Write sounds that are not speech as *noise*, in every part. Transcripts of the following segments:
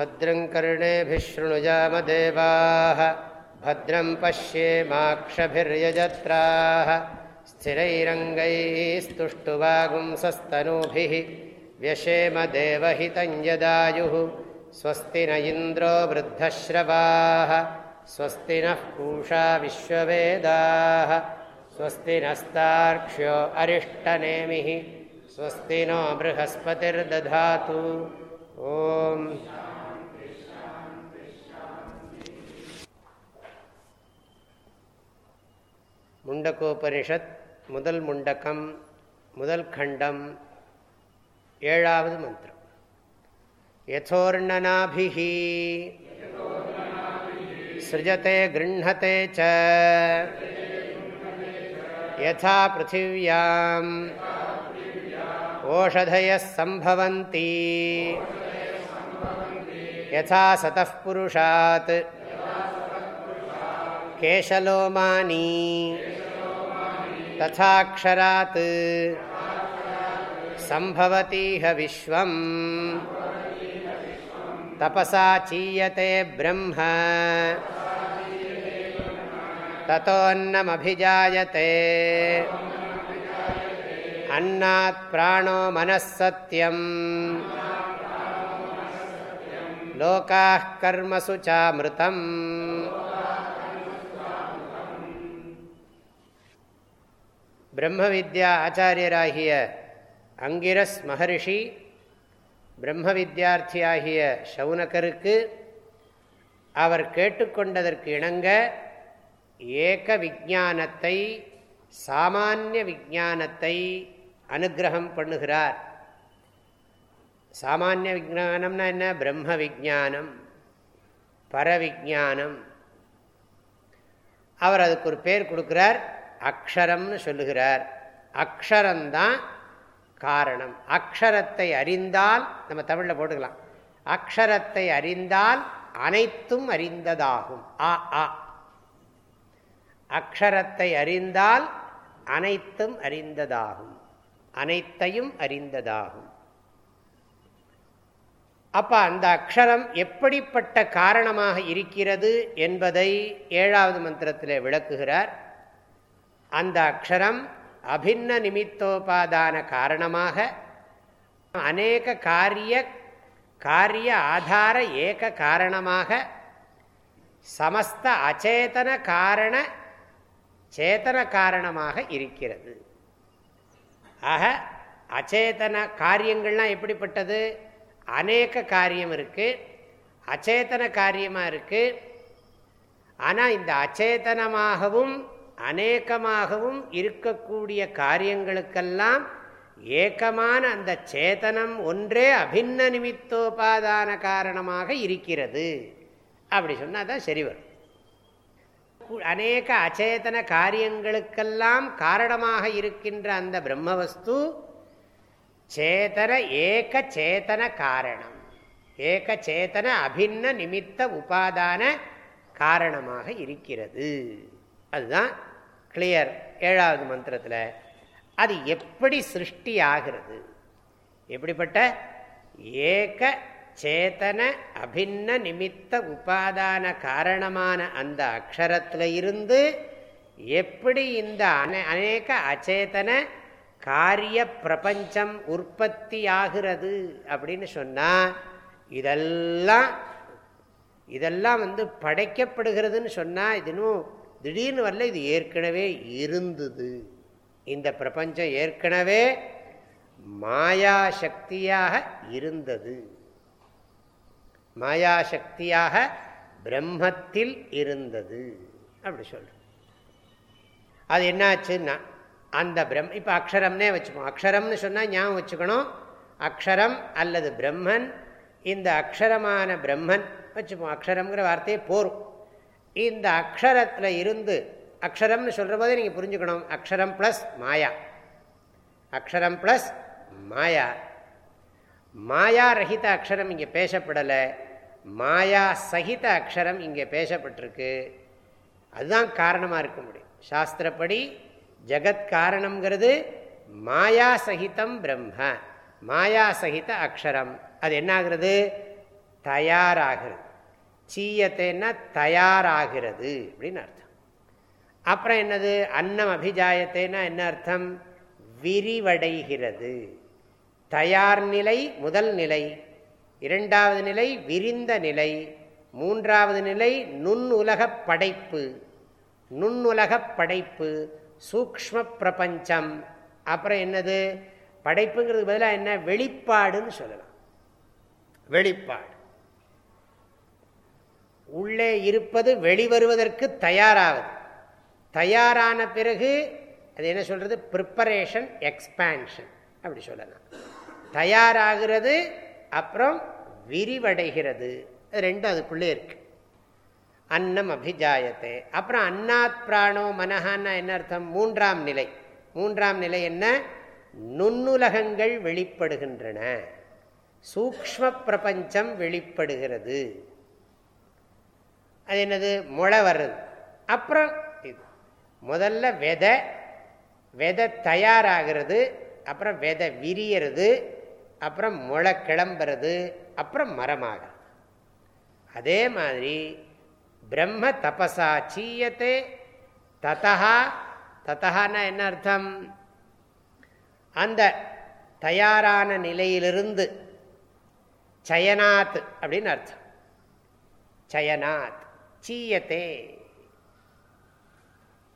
भद्रं कर्णेभिः शृणुजामदेवाः भद्रं पश्येमाक्षभिर्यजत्राः। स्थिरैरङ्गैस्तुष्टुवागुंसस्तनूभिः व्यशेमदेवहितं यदायुः। स्वस्ति न इन्द्रो वृद्धश्रवाः स्वस्ति नः पूषा विश्ववेदाः। स्वस्ति नस्तार्क्ष्यो अरिष्टनेमिः स्वस्ति नो बृहस्पतिर्दधातु। ॐ முண்டகோபனிஷத் முதல் முண்டக்கம் முதல் கண்டம் ஏழாவது மந்திரம் யதோர்ணனாபிः सृजते गृह्णते च यथा पृथिव्याम् ओषधयः सम्भवन्ति यथा सतः पुरुषात् केशलोमानी तथाक्षरात् सम्भवतीह विश्वम् तपसा चीयते ब्रह्म ततोऽन्नमभिजायते अन्नात् प्राणो मनः सत्यम् लोकाः कर्मसु चामृतम् பிரம்ம வித்யா ஆச்சாரியராகிய அங்கிரஸ் மகரிஷி பிரம்ம வித்யார்த்தியாகிய சவுனகருக்கு அவர் கேட்டுக்கொண்டதற்கு இணங்க ஏக விஜானத்தை சாமானிய விஜானத்தை அனுகிரகம் பண்ணுகிறார். சாமானிய விஜானம்னா என்ன? பிரம்ம விஜானம் பரவிஜானம் அவர் அதுக்கு ஒரு பேர் கொடுக்கிறார். அக்ஷரம்னு சொல்லுகிறார். அக்ஷரம்தான் காரணம். அக்ஷரத்தை அறிந்தால் நம்ம தமிழில் போட்டுக்கலாம். அக்ஷரத்தை அறிந்தால் அனைத்தும் அறிந்ததாகும். ஆ ஆ அக்ஷரத்தை அறிந்தால் அனைத்தும் அறிந்ததாகும். அனைத்தையும் அறிந்ததாகும். அப்ப அந்த அக்ஷரம் எப்படிப்பட்ட காரணமாக இருக்கிறது என்பதை ஏழாவது மந்திரத்தில் விளக்குகிறார். அந்த அக்ஷரம் அபின்ன நிமித்தோபாதான காரணமாக அநேக காரிய காரிய ஆதார ஏக காரணமாக சமஸ்த அச்சேதன காரண சேத்தன காரணமாக இருக்கிறது. ஆக அச்சேதன காரியங்கள்லாம் எப்படிப்பட்டது? அநேக காரியம் இருக்குது அச்சேதன காரியமாக இருக்குது ஆனால் இந்த அச்சேதனமாகவும் அநேகமாகவும் இருக்கக்கூடிய காரியங்களுக்கெல்லாம் ஏக்கமான அந்த சேதனம் ஒன்றே அபின்ன நிமித்தோபாதான காரணமாக இருக்கிறது. அப்படி சொன்னால் தான் சரி வரும். அநேக அச்சேதன காரியங்களுக்கெல்லாம் காரணமாக இருக்கின்ற அந்த பிரம்மவஸ்து சேதன ஏக சேதன காரணம் ஏக சேதன அபின்ன நிமித்த உபாதான காரணமாக இருக்கிறது. அதுதான் கிளியர் ஏழாவது மந்திரத்தில் அது எப்படி சிருஷ்டி ஆகிறது எப்படிப்பட்ட? ஏக சேதன அபின்ன நிமித்த உபாதான காரணமான அந்த அக்ஷரத்தில் இருந்து எப்படி இந்த அநேக அச்சேதன காரிய பிரபஞ்சம் உற்பத்தி ஆகிறது அப்படின்னு சொன்னால் இதெல்லாம் இதெல்லாம் வந்து படைக்கப்படுகிறதுன்னு சொன்னால் இது இன்னும் திடீர்னு வரல இது ஏற்கனவே இருந்தது. இந்த பிரபஞ்சம் ஏற்கனவே மாயா சக்தியாக இருந்தது. மாயா சக்தியாக பிரம்மத்தில் இருந்தது. அப்படி சொல்கிறோம் அது என்னாச்சுன்னா அந்த பிரம் இப்போ அக்ஷரம்னே வச்சுப்போம். அக்ஷரம்னு சொன்னால் ஞாபகம் வச்சுக்கணும். அக்ஷரம் அல்லது பிரம்மன் இந்த அக்ஷரமான பிரம்மன் வச்சுப்போம். அக்ஷரம்ங்கிற வார்த்தையே போரும். இந்த அக்ஷரத்தில் இருந்து அக்ஷரம்னு சொல்கிற போதே நீங்கள் புரிஞ்சுக்கணும். அக்ஷரம் ப்ளஸ் மாயா. அக்ஷரம் ப்ளஸ் மாயா. மாயா ரஹித அக்ஷரம் இங்கே பேசப்படலை. மாயா சகித அக்ஷரம் இங்கே பேசப்பட்டிருக்கு. அதுதான் காரணமாக இருக்க முடியும். சாஸ்திரப்படி ஜகத்காரணம்ங்கிறது மாயா சகிதம் பிரம்ம. மாயா சகித அக்ஷரம். அது என்னாகிறது? தயாராகிறது. சீயத்தைன்னா தயாராகிறது அப்படின்னு அர்த்தம். அப்புறம் என்னது? அன்னம் அபிஜாயத்தைன்னா என்ன அர்த்தம்? விரிவடைகிறது. தயார் நிலை முதல் நிலை. இரண்டாவது நிலை விரிந்த நிலை. மூன்றாவது நிலை நுண்ணுலக படைப்பு. நுண்ணுலக படைப்பு. சூக்ம பிரபஞ்சம். அப்புறம் என்னது? படைப்புங்கிறது பதிலாக என்ன? வெளிப்பாடுன்னு சொல்லலாம். வெளிப்பாடு. உள்ளே இருப்பது வெளிவருவதற்கு தயாராகுது தயாரான பிறகு அது என்ன சொல்கிறது ப்ரிப்பரேஷன் எக்ஸ்பேன்ஷன் அப்படி சொல்லலாம். தயாராகிறது அப்புறம் விரிவடைகிறது. ரெண்டும் அதுக்குள்ளே இருக்கு. அன்னம் அபிஜாயத்தை. அப்புறம் அன்னாத் பிராணோ மனஹான்னா என்ன அர்த்தம்? மூன்றாம் நிலை. மூன்றாம் நிலை என்ன? நுண்ணுலகங்கள் வெளிப்படுகின்றன. சூக்ம பிரபஞ்சம் வெளிப்படுகிறது. அது என்னது? முளை வர்றது. அப்புறம் இது. முதல்ல விதை விதை தயாராகிறது அப்புறம் விதை விரியறது அப்புறம் முளை கிளம்புறது அப்புறம் மரமாகிறது. அதே மாதிரி பிரம்ம தபசா சீயத்தே ததா ததஹான்னா என்ன அர்த்தம்? அந்த தயாரான நிலையிலிருந்து சயனாத் அப்படின்னு அர்த்தம். சயனாத். சீயத்தே.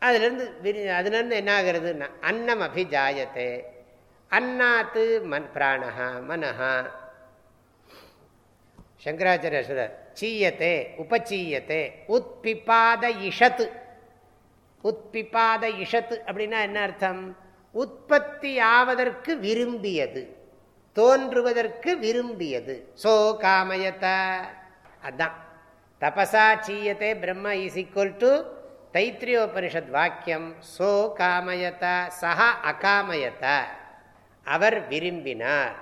அதுலேருந்து அதுலேருந்து என்ன ஆகுறதுன்னா அன்னம் அபிஜாயத்தே அன்னாத்து மன் பிராணஹா மனஹா. சங்கராச்சாரிய சொல்றார் சீயத்தே உபச்சீயத்தே. உத்பிபாத இஷத்து. உத்பிபாத இஷத்து அப்படின்னா என்ன அர்த்தம்? உற்பத்தி ஆவதற்கு விரும்பியது. தோன்றுவதற்கு விரும்பியது. சோ காமயத்த. அதான். தபசா சீயத்தை பிரம்ம இஸ் ஈக்குவல் டு தைத்திரியோபனிஷத் வாக்கியம். சோ காமயத சஹா அகாமயத. அவர் விரும்பினார்.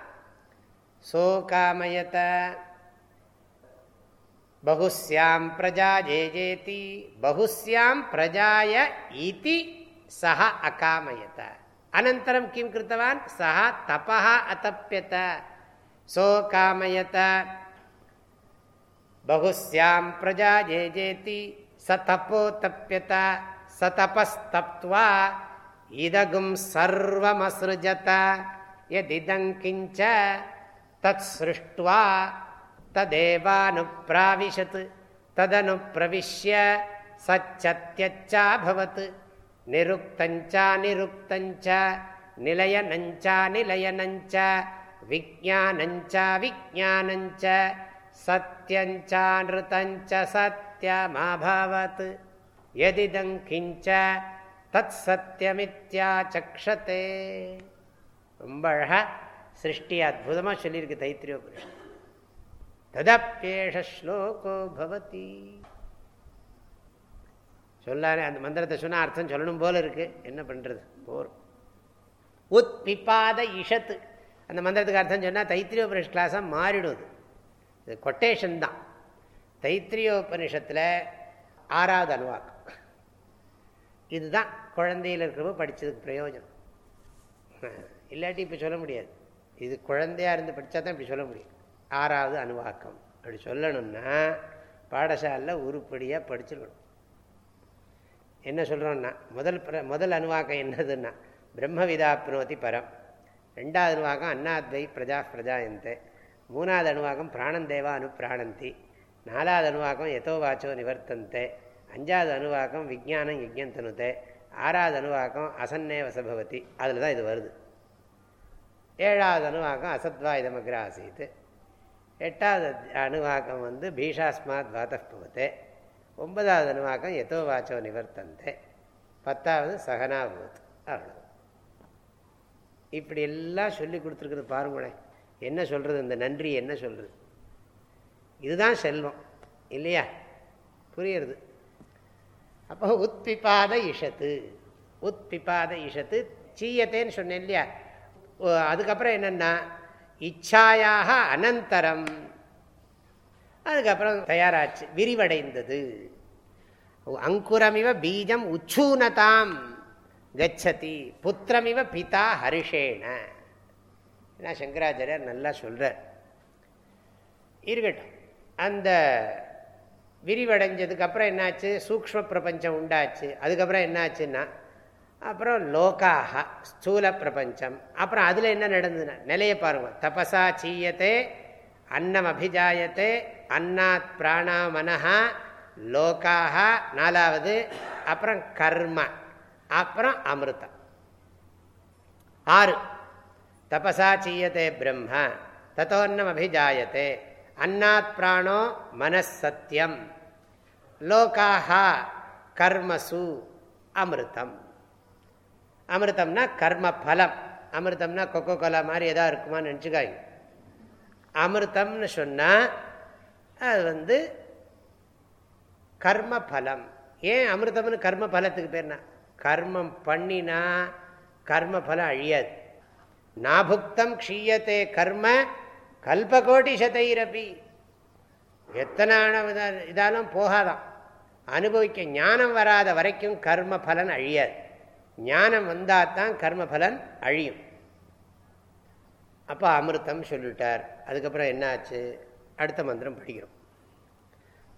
சோ காமயத. பகுஸ்யாம் பிரஜா ஜே ஜேதி. பகுஸ்யாம் பிரஜாய இதி சஹ அகாமயத. அனந்தரம் கிம் கிருத்தவான்? சஹ தபா அத்தப்பியத சோ காமயத. பகுஸ்யாம் பிரஜா ஜேஜேதி ச தப்போத்தப்பியத ச தபஸ்தப்த்வா இதகும் சர்வமசிருஜத யதிதங்கிஞ்ச தத் சிருஷ்டுவா ததேவானுப்பிராவிशत् ததனுப்பிரவிஷ்ய சச்சத்யச்சாபவத் நிருக்தஞ்சா நிருக்தஞ்ச நிலையனஞ்சா நிலையனஞ்ச விஜானஞ்சா விஜானஞ்ச சத்யஞ்சா நிருத்தஞ்ச சத்தியமாபவத் தத் சத்தியமித்யா ரொம்ப அழகா சிருஷ்டி அற்புதமாக சொல்லியிருக்கு தைத்திரியோபுருஷன் ததப்பேஷ ஸ்லோகோ பவதி. சொல்லாரே அந்த மந்திரத்தை சொன்னால் அர்த்தம் சொல்லணும் போல இருக்கு. என்ன பண்ணுறது போர். உத் பிப்பாத இஷத்து அந்த மந்திரத்துக்கு அர்த்தம் சொன்னால் தைத்திரியோபனிஷ் கிளாஸாக மாறிடுது இது கொட்டேஷன் தான். தைத்திரியோபனிஷத்தில் ஆறாவது அணுவாக்கம் இதுதான் குழந்தையில் இருக்கிறப்ப படித்ததுக்கு பிரயோஜனம். இல்லாட்டி இப்போ சொல்ல முடியாது. இது குழந்தையாக இருந்து படித்தா தான் இப்படி சொல்ல முடியும். ஆறாவது அணுவாக்கம் அப்படி சொல்லணும்னா பாடசாலையில் உருப்படியாக படிச்சிருக்கணும். என்ன சொல்கிறோன்னா முதல் முதல் அணுவாக்கம் என்னதுன்னா பிரம்மவிதாப்னோதி பரம். ரெண்டாவது அணுவாக்கம் அண்ணாத்வை பிரஜா பிரஜாயந்தே. மூணாவது அணுவாக்கம் பிராணந்தேவா அனுப்பிராணந்தி. நாலாவது அணுவாக்கம் எதோ வாச்சோ நிவர்த்தந்தே. அஞ்சாவது அணுவாக்கம் விஜானம் யஜ்யந்தனுதே ஆறாவது அணுவாக்கம் அசன்னே வசபவதி. அதில் தான் இது வருது. ஏழாவது அணுவாக்கம் அசத்வா இதமக்ர ஆசீத். எட்டாவது அணுவாக்கம் வந்து பீஷாஸ்மாத் வாத்தபவத்தே ஒன்பதாவது அணுவாக்கம் எதோ வாச்சோ நிவர்த்தந்தே. பத்தாவது சகனாபூத். அவ்வளோ இப்படி எல்லாம் சொல்லி கொடுத்துருக்குறது பாருங்களேன். என்ன சொல்கிறது இந்த நன்றி என்ன சொல்கிறது இதுதான் செல்வம் இல்லையா? புரியுறது. அப்போ உத்பிபாத இஷத்து உத்பிபாத இஷத்து சீயத்தேன்னு சொன்னேன் இல்லையா? அதுக்கப்புறம் என்னென்னா இச்சாயாக அனந்தரம். அதுக்கப்புறம் தயாராச்சு விரிவடைந்தது. அங்குரமிவ பீஜம் உச்சூனதாம் கச்சதி. புத்திரமிவ பிதா ஹரிஷேன. ஏன்னா சங்கராச்சாரியர் நல்லா சொல்கிறார் இருக்கட்டும். அந்த விரிவடைஞ்சதுக்கு அப்புறம் என்னாச்சு? சூக்ம பிரபஞ்சம் உண்டாச்சு. அதுக்கப்புறம் என்னாச்சுன்னா அப்புறம் லோக்காக ஸ்தூல பிரபஞ்சம். அப்புறம் அதில் என்ன நடந்ததுன்னா நிலையை பாருங்கள் தபசா சீயத்தே அன்னம் அபிஜாயத்தே அன்னாத் பிராணா மனஹா லோக்காக நாலாவது அப்புறம் கர்ம அப்புறம் அமிர்தம். ஆறு. தபசா சீயத்தை பிரம்ம. தத்தோன்னம் அபிஜாயத்தே அன்னாத் பிராணோ மனசத்தியம் லோகாஹா கர்மசு அமிர்தம். அமிர்தம்னா கர்ம பலம் அமிர்தம்னா கொக்கோ கோலா மாதிரி எதா இருக்குமான்னு நினச்சிக்காய் அமிர்தம்னு சொன்னால் அது வந்து கர்ம பலம் ஏன் அமிர்தம்னு கர்ம பலத்துக்கு பேர்னா? கர்மம் பண்ணினா கர்ம பலம் அழியாது. நாபுக்தம் க்ஷீயத்தே கர்ம கல்பகோட்டி சதைரபி எத்தனை இதாலும் போகாதான் அனுபவிக்க ஞானம் வராத வரைக்கும் கர்ம பலன் அழியாது. ஞானம் வந்தால் தான் கர்ம பலன் அழியும். அப்போ அமிர்தம் சொல்லிட்டார். அதுக்கப்புறம் என்ன ஆச்சு அடுத்த மந்திரம் படிக்கிறோம்.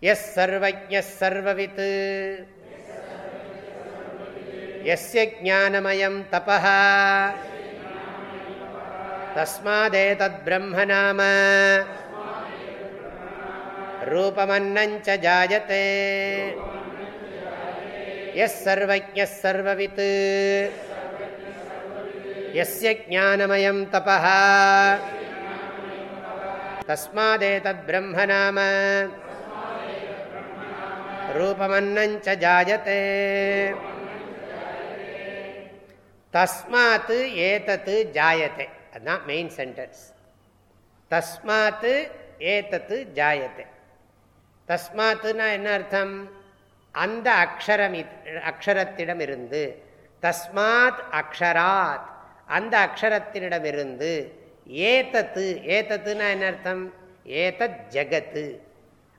எஸ் சர்வஜ சர்வவித் எஸ்ய ஜானமயம் தபா तस्मादेतद्ब्रह्म नाम रूपमन्नञ्च जायते यः सर्वज्ञः सर्ववित् यस्य ज्ञानमयं तपः तस्मादेतद्ब्रह्म नाम रूपमन्नञ्च जायते तस्मात् एतत् जायते அதுதான் மெயின் சென்டென்ஸ் தஸ்மாத்து ஏத்தத்து ஜாயத்தை. தஸ்மாத்துனா என்ன அர்த்தம்? அந்த அக்ஷரம் அக்ஷரத்திடம் இருந்து தஸ்மாத் அக்ஷராத் அந்த அக்ஷரத்தினிடமிருந்து ஏதத்து ஏதத்துனா என்ன அர்த்தம்? ஏதத் ஜகத்து.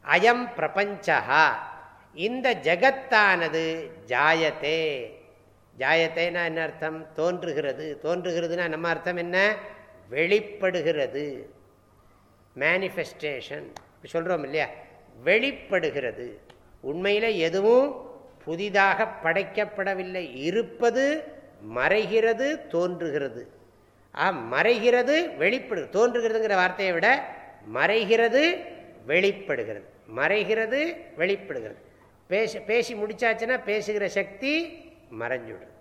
அயம் பிரபஞ்சா இந்த ஜகத்தானது ஜாயத்தே. ஜாயத்தைனா என்ன அர்த்தம்? தோன்றுகிறது. தோன்றுகிறதுனா நம்ம அர்த்தம் என்ன? வெளிப்படுகிறது. மேனிஃபெஸ்டேஷன் சொல்கிறோம் இல்லையா? வெளிப்படுகிறது. உண்மையில் எதுவும் புதிதாக படைக்கப்படவில்லை. இருப்பது மறைகிறது தோன்றுகிறது. ஆ மறைகிறது வெளிப்படு தோன்றுகிறதுங்கிற வார்த்தையை விட மறைகிறது வெளிப்படுகிறது. மறைகிறது வெளிப்படுகிறது. பேச பேசி முடிச்சாச்சுன்னா பேசுகிற சக்தி மறைஞ்சுடும்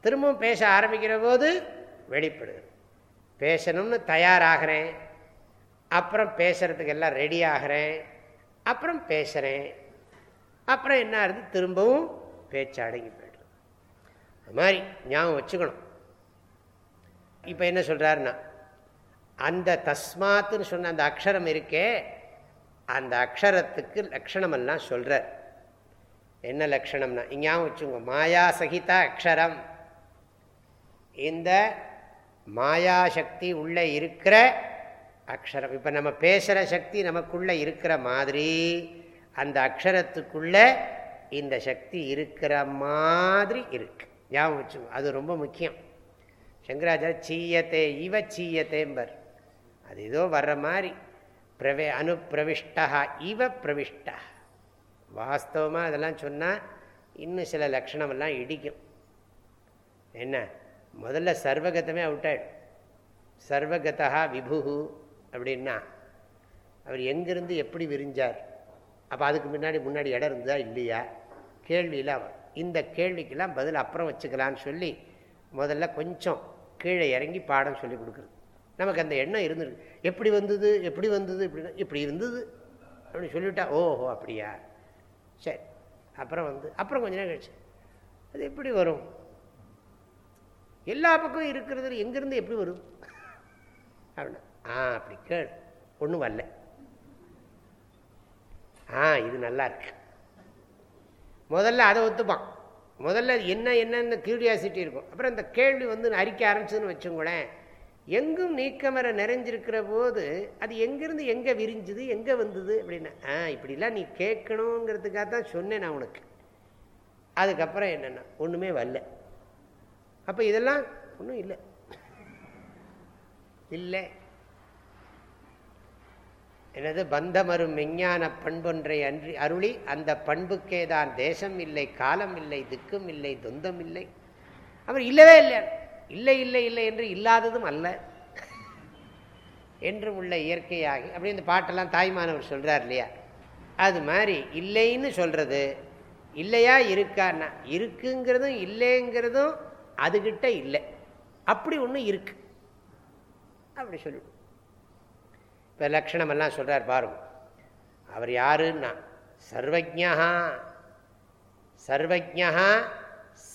திரும்பவும் பேச ஆரம்பிக்கிற போது வெளிப்படுது. பேசணும்னு தயாராகிறேன். அப்புறம் பேசுறதுக்கு எல்லாம் ரெடி ஆகிறேன். அப்புறம் பேசுகிறேன் அப்புறம் என்ன ஆகுது? திரும்பவும் பேச்சு அடங்கி போய்டும் அது மாதிரி ஞாபகம் வச்சுக்கணும். இப்போ என்ன சொல்கிறாருன்னா அந்த தஸ்மாத்துன்னு சொன்ன அந்த அக்ஷரம் இருக்கே அந்த அக்ஷரத்துக்கு லக்ஷணமெல்லாம் சொல்கிறார் என்ன லக்ஷணம்னா இங்கேயும் வச்சுங்க மாயா சகித அக்ஷரம். இந்த மாயாசக்தி உள்ளே இருக்கிற அக்ஷரம். இப்போ நம்ம பேசுகிற சக்தி நமக்குள்ளே இருக்கிற மாதிரி அந்த அக்ஷரத்துக்குள்ளே இந்த சக்தி இருக்கிற மாதிரி இருக்கு. ஞாபகம் வச்சு அது ரொம்ப முக்கியம். சங்கராச்சார சீயத்தே இவ சீயத்தேம்பர். அது ஏதோ வர்ற மாதிரி பிரவே அனுப்பிரவிஷ்டா இவ பிரவிஷ்டா வாஸ்தவமாக அதெல்லாம் சொன்னால் இன்னும் சில லக்ஷணமெல்லாம் இடிக்கும். என்ன? முதல்ல சர்வகதமே அவுட்டாயிடும் சர்வகதா விபு அப்படின்னா அவர் எங்கிருந்து எப்படி விரிஞ்சார்? அப்போ அதுக்கு முன்னாடி முன்னாடி இடம் இருந்ததா இல்லையா? கேள்வியெல்லாம் இந்த கேள்விக்கெல்லாம் பதில் அப்புறம் வச்சுக்கலான்னு சொல்லி முதல்ல கொஞ்சம் கீழே இறங்கி பாடம் சொல்லி கொடுக்குறது. நமக்கு அந்த எண்ணம் இருந்துருக்கு. எப்படி வந்தது? எப்படி வந்தது? இப்படின்னா இப்படி இருந்தது. அப்படின்னு சொல்லிவிட்டா ஓஹோ அப்படியா? சரி அப்புறம் வந்து அப்புறம் கொஞ்ச நேரம் கழிச்சு அது எப்படி வரும்? எல்லா பக்கம் இருக்கிறது எங்கேருந்து எப்படி வரும்? அப்படின்னா. ஆ அப்படி கேள். ஒன்றும் வரல. ஆ இது நல்லா இருக்கு. முதல்ல அதை ஒத்துப்பான். முதல்ல என்ன என்னென்ன கியூரியாசிட்டி இருக்கும். அப்புறம் இந்த கேள்வி வந்து அரிக்க ஆரம்பிச்சதுன்னு வச்சுங்களேன் எங்கும் நீக்கமர நிறைஞ்சிருக்கிற போது அது எங்கேருந்து எங்கே விரிஞ்சுது எங்கே வந்தது அப்படின்னா ஆ இப்படிலாம் நீ கேட்கணுங்கிறதுக்காக தான் சொன்னேன் நான் உனக்கு. அதுக்கப்புறம் என்னென்னா ஒன்றுமே வரல. அப்போ இதெல்லாம் ஒன்றும் இல்லை. இல்லை. எனது பந்தமரும் மெஞ்ஞான பண்பொன்றை அன்றி அருளி அந்த பண்புக்கே தான் தேசம் இல்லை காலம் இல்லை திக்கும் இல்லை தொந்தம் இல்லை. அவர் இல்லவே இல்லை இல்லை இல்லை இல்லை என்று இல்லாததும் அல்ல. என்று உள்ள இயற்கையாகி அப்படி இந்த பாட்டெல்லாம் தாய்மானவர் சொல்கிறார் இல்லையா? அது மாதிரி இல்லைன்னு சொல்கிறது இல்லையா இருக்கான்னா இருக்குங்கிறதும் இல்லைங்கிறதும் அதுகிட்ட இல்லை. அப்படி ஒன்று இருக்கு. அப்படி சொல்லிவிடும் இப்போ லக்ஷணமெல்லாம் சொல்கிறார் பாருங்க. அவர் யாருன்னா? சர்வஜா சர்வஜா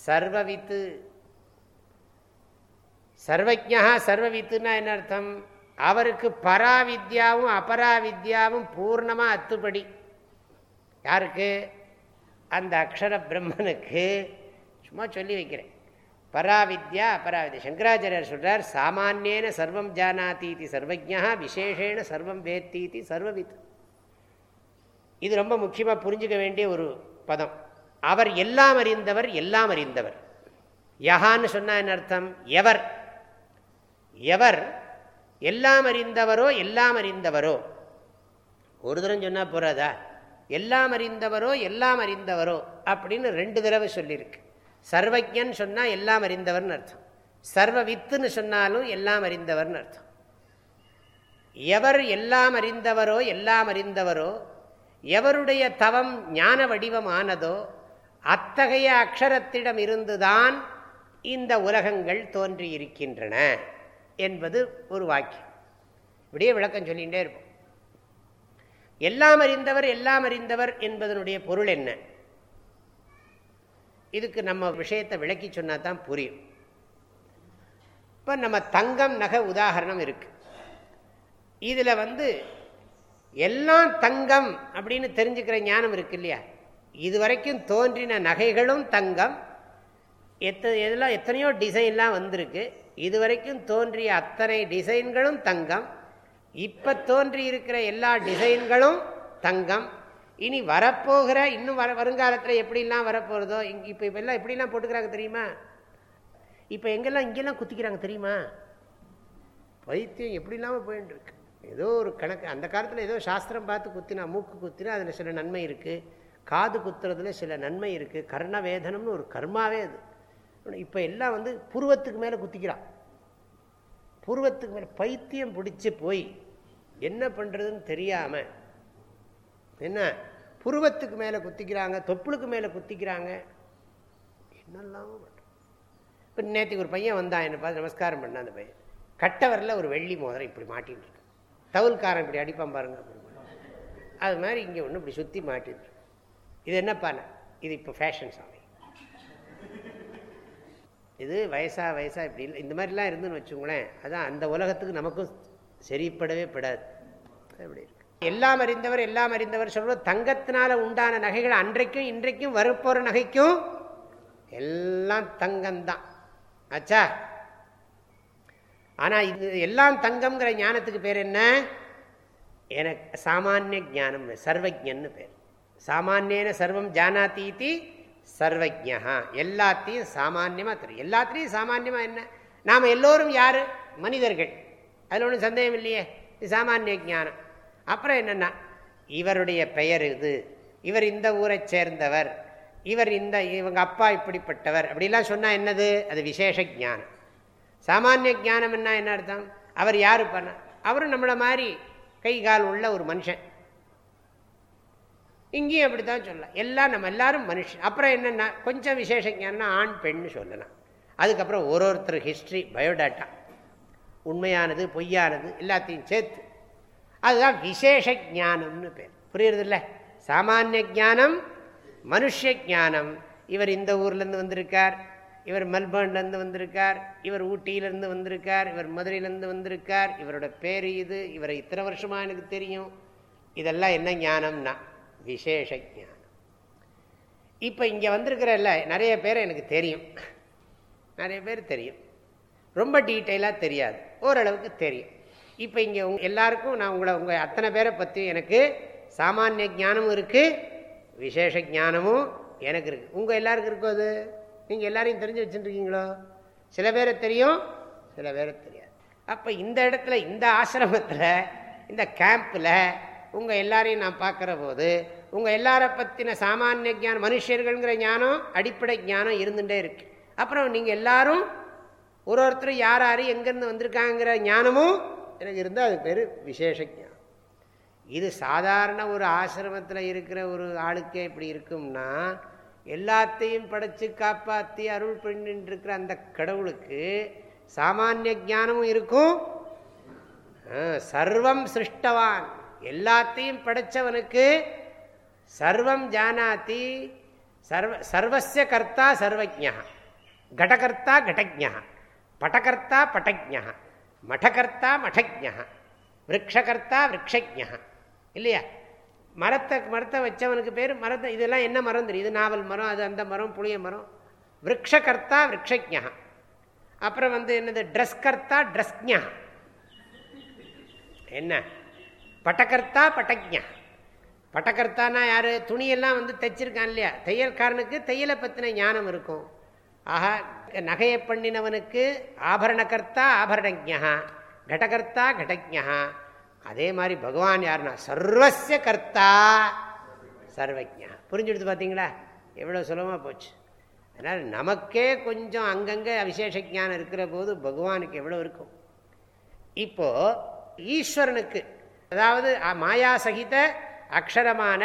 சர்வவித்து. சர்வஜா சர்வவித்துன்னா என்ன அர்த்தம்? அவருக்கு பராவித்யாவும் அபராவித்யாவும் பூர்ணமாக அத்துப்படி. யாருக்கு? அந்த அக்ஷர பிரம்மனுக்கு. சும்மா சொல்லி வைக்கிறேன். பராவித்யா அபராவித்யா. சங்கராச்சாரியர் சொல்கிறார் சாமானியன சர்வம் ஜானாத்தீதி சர்வஜா விசேஷேன சர்வம் வேத்தீதி சர்வவித். இது ரொம்ப முக்கியமாக புரிஞ்சுக்க வேண்டிய ஒரு பதம். அவர் எல்லாம் அறிந்தவர் எல்லாம் அறிந்தவர். யஹான்னு சொன்னால் என்ன அர்த்தம்? எவர். எவர் எல்லாம் அறிந்தவரோ எல்லாம் அறிந்தவரோ. ஒரு தரம் சொன்னால் போகிறதா எல்லாம் அறிந்தவரோ எல்லாம் அறிந்தவரோ அப்படின்னு ரெண்டு தடவை சொல்லியிருக்கு. சர்வஜன் சொன்னால் எல்லாம் அறிந்தவர்னு அர்த்தம். சர்வ வித்துன்னு சொன்னாலும் எல்லாம் அறிந்தவர்னு அர்த்தம். எவர் எல்லாம் அறிந்தவரோ எல்லாம் அறிந்தவரோ எவருடைய தவம் ஞான வடிவமானதோ அத்தகைய அக்ஷரத்திடம் இருந்துதான் இந்த உலகங்கள் தோன்றியிருக்கின்றன. என்பது ஒரு வாக்கியம். இப்படியே விளக்கம் சொல்லிகிட்டே இருப்போம். எல்லாம் அறிந்தவர் எல்லாம் அறிந்தவர் என்பதனுடைய பொருள் என்ன? இதுக்கு நம்ம விஷயத்தை விளக்கி சொன்னால் தான் புரியும். இப்போ நம்ம தங்கம் நகை உதாரணம் இருக்கு. இதில் வந்து எல்லாம் தங்கம் அப்படின்னு தெரிஞ்சுக்கிற ஞானம் இருக்கு இல்லையா? இதுவரைக்கும் தோன்றின நகைகளும் தங்கம். எத்த எதெல்லாம் எத்தனையோ டிசைன்லாம் வந்திருக்கு. இதுவரைக்கும் தோன்றிய அத்தனை டிசைன்களும் தங்கம். இப்போ தோன்றி இருக்கிற எல்லா டிசைன்களும் தங்கம். இனி வரப்போகிற இன்னும் வர வருங்காலத்தில் எப்படிலாம் வரப்போகிறதோ இங்கே இப்போ இப்போ எல்லாம் எப்படிலாம் போட்டுக்கிறாங்க தெரியுமா? இப்போ எங்கெல்லாம் இங்கெல்லாம் குத்திக்கிறாங்க தெரியுமா? வைத்தியம் எப்படி இல்லாமல் போயின்னு இருக்கு ஏதோ ஒரு கணக்கு அந்த காலத்தில் ஏதோ சாஸ்திரம் பார்த்து குத்தினா மூக்கு குத்தினா அதில் சில நன்மை இருக்குது காது குத்துறதுல சில நன்மை இருக்குது கர்ண வேதனம்னு ஒரு கர்மாவே அது. இப்போ எல்லாம் வந்து புருவத்துக்கு மேலே குத்திக்கிறான். புருவத்துக்கு மேலே பைத்தியம் பிடிச்சி போய் என்ன பண்ணுறதுன்னு தெரியாமல் என்ன புருவத்துக்கு மேலே குத்திக்கிறாங்க தொப்புளுக்கு மேலே குத்திக்கிறாங்க. என்னெல்லாம் இப்போ நேற்றுக்கு ஒரு பையன் வந்தான் என்னை பார்த்து நமஸ்காரம் பண்ணான் அந்த பையன். கட்டவரில் ஒரு வெள்ளி மோதிரம் இப்படி மாட்டின்னு இருக்கு. தவுல்காரன் இப்படி அடிப்பான் பாருங்க. அது மாதிரி இங்கே ஒன்று இப்படி சுற்றி மாட்டின்னு இது என்னப்பான இது இப்போ ஃபேஷன் சாமி. இது வயசா வயசா இப்படி இல்லை இந்த மாதிரிலாம் இருந்துன்னு வச்சுங்களேன் அதான் அந்த உலகத்துக்கு நமக்கும் சரிப்படவே படாது. அப்படி இருக்கு. எல்லாம் அறிந்தவர் எல்லாம் அறிந்தவர் சொல்கிற தங்கத்தினால உண்டான நகைகள் அன்றைக்கும் இன்றைக்கும் வரப்போகிற நகைக்கும் எல்லாம் தங்கம்தான். ஆச்சா ஆனால் இது எல்லாம் தங்கம்ங்கிற ஞானத்துக்கு பேர் என்ன? எனக்கு சாமானிய ஜானம் சர்வஜன்னு பேர். சாமானியன சர்வம் ஜானாத்தீதி சர்வஜா எல்லாத்தையும் சாமான்யமாக தெரியும். எல்லாத்துலேயும் சாமான்யமாக என்ன? நாம் எல்லோரும் யார்? மனிதர்கள். அதில் ஒன்றும் சந்தேகம் இல்லையே. இது சாமானிய ஜானம் அப்புறம் என்னென்னா இவருடைய பெயர் இது. இவர் இந்த ஊரை சேர்ந்தவர். இவர் இந்த இவங்க அப்பா இப்படிப்பட்டவர். அப்படிலாம் சொன்னால் என்னது? அது விசேஷ ஜானம் சாமானிய ஜானம்னா என்ன என்ன அர்த்தம்? அவர் யார் பண்ண? அவரும் நம்மளை மாதிரி கை கால் உள்ள ஒரு மனுஷன். இங்கேயும் அப்படி தான் சொல்லலாம். எல்லாம் நம்ம எல்லாரும் மனுஷன். அப்புறம் என்னென்னா கொஞ்சம் விசேஷ ஆண் பெண்ணு சொல்லலாம். அதுக்கப்புறம் ஒரு ஒருத்தர் ஹிஸ்ட்ரி பயோடாட்டா உண்மையானது பொய்யானது எல்லாத்தையும் சேர்த்து. அதுதான் விசேஷ ஜானம்னு பேர். புரியுறதில்ல? சாமானிய ஜானம் மனுஷ ஜானம் இவர் இந்த ஊர்லேருந்து வந்திருக்கார். இவர் மெல்பர்ன்லேருந்து வந்திருக்கார். இவர் ஊட்டியிலேருந்து வந்திருக்கார். இவர் மதுரையிலேருந்து வந்திருக்கார். இவரோட பேர் இது. இவரை இத்தனை வருஷமாக எனக்கு தெரியும். இதெல்லாம் என்ன ஞானம்னா விசேஷ ஜானம் இப்போ இங்கே வந்திருக்கிறல்ல நிறைய பேர் எனக்கு தெரியும். நிறைய பேர் தெரியும். ரொம்ப டீட்டெயிலாக தெரியாது. ஓரளவுக்கு தெரியும். இப்போ இங்கே உங் எல்லாருக்கும் நான் உங்களை உங்கள் அத்தனை பேரை பற்றி எனக்கு சாமானிய ஜானமும் இருக்குது விசேஷ ஜானமும் எனக்கு இருக்குது உங்கள் எல்லாருக்கும் இருக்கும் அது? நீங்கள் எல்லாரையும் தெரிஞ்சு வச்சுருக்கீங்களோ? சில பேரை தெரியும் சில பேரை தெரியாது. அப்போ இந்த இடத்துல இந்த ஆசிரமத்தில் இந்த கேம்பில் உங்கள் எல்லாரையும் நான் பார்க்குற போது உங்கள் எல்லாரை பற்றின சாமானிய ஜானம் மனுஷர்கள்ங்கிற ஞானம் அடிப்படை ஞானம் இருந்துகிட்டே இருக்கு. அப்புறம் நீங்கள் எல்லாரும் ஒரு ஒருத்தர் யார் யார் எங்கேருந்து வந்திருக்காங்கிற ஞானமும் எனக்கு இருந்தால் அது பேர் விசேஷ ஞானம். இது சாதாரண ஒரு ஆசிரமத்தில் இருக்கிற ஒரு ஆளுக்கே இப்படி இருக்கும்னா எல்லாத்தையும் படைச்சு காப்பாற்றி அருள் பண்ணிட்டு இருக்கிற அந்த கடவுளுக்கு சாமானிய ஜானமும் இருக்கும். சர்வம் சிருஷ்டவான். எல்லாத்தையும் படைச்சவனுக்கு சர்வம் ஜானாத்தி சர்வ சர்வசிய கர்த்தா சர்வஜா கடகர்த்தா கடஜா பட்டகர்த்தா பட்டஜா மடகர்த்தா மடஜா விரக்ஷகர்த்தா விரக்ஷஜா இல்லையா? மரத்தை மரத்தை வச்சவனுக்கு பேர் மரத்தை இதெல்லாம் என்ன மரம் தெரியும் இது நாவல் மரம் அது அந்த மரம் புளிய மரம். விரக்ஷகர்த்தா விரக்ஷஜா அப்புறம் வந்து என்னது? ட்ரெஸ் கர்த்தா ட்ரெஸ்ஞா என்ன? பட்டகர்த்தா பட்டஜா பட்டகர்த்தானா யார்? துணியெல்லாம் வந்து தைச்சிருக்கான் இல்லையா? தையல்காரனுக்கு தையலை பற்றின ஞானம் இருக்கும். ஆஹா நகையை பண்ணினவனுக்கு ஆபரணகர்த்தா ஆபரணஜா கடகர்த்தா கடஜா அதே மாதிரி பகவான் யாருன்னா? சர்வசிய கர்த்தா சர்வஜா புரிஞ்சுடுத்து பார்த்தீங்களா எவ்வளோ சுலபமாக போச்சு. அதனால் நமக்கே கொஞ்சம் அங்கங்கே விசேஷ ஜானம் இருக்கிற போது பகவானுக்கு எவ்வளோ இருக்கும்? இப்போது ஈஸ்வரனுக்கு அதாவது மாயா சகித அக்ஷரமான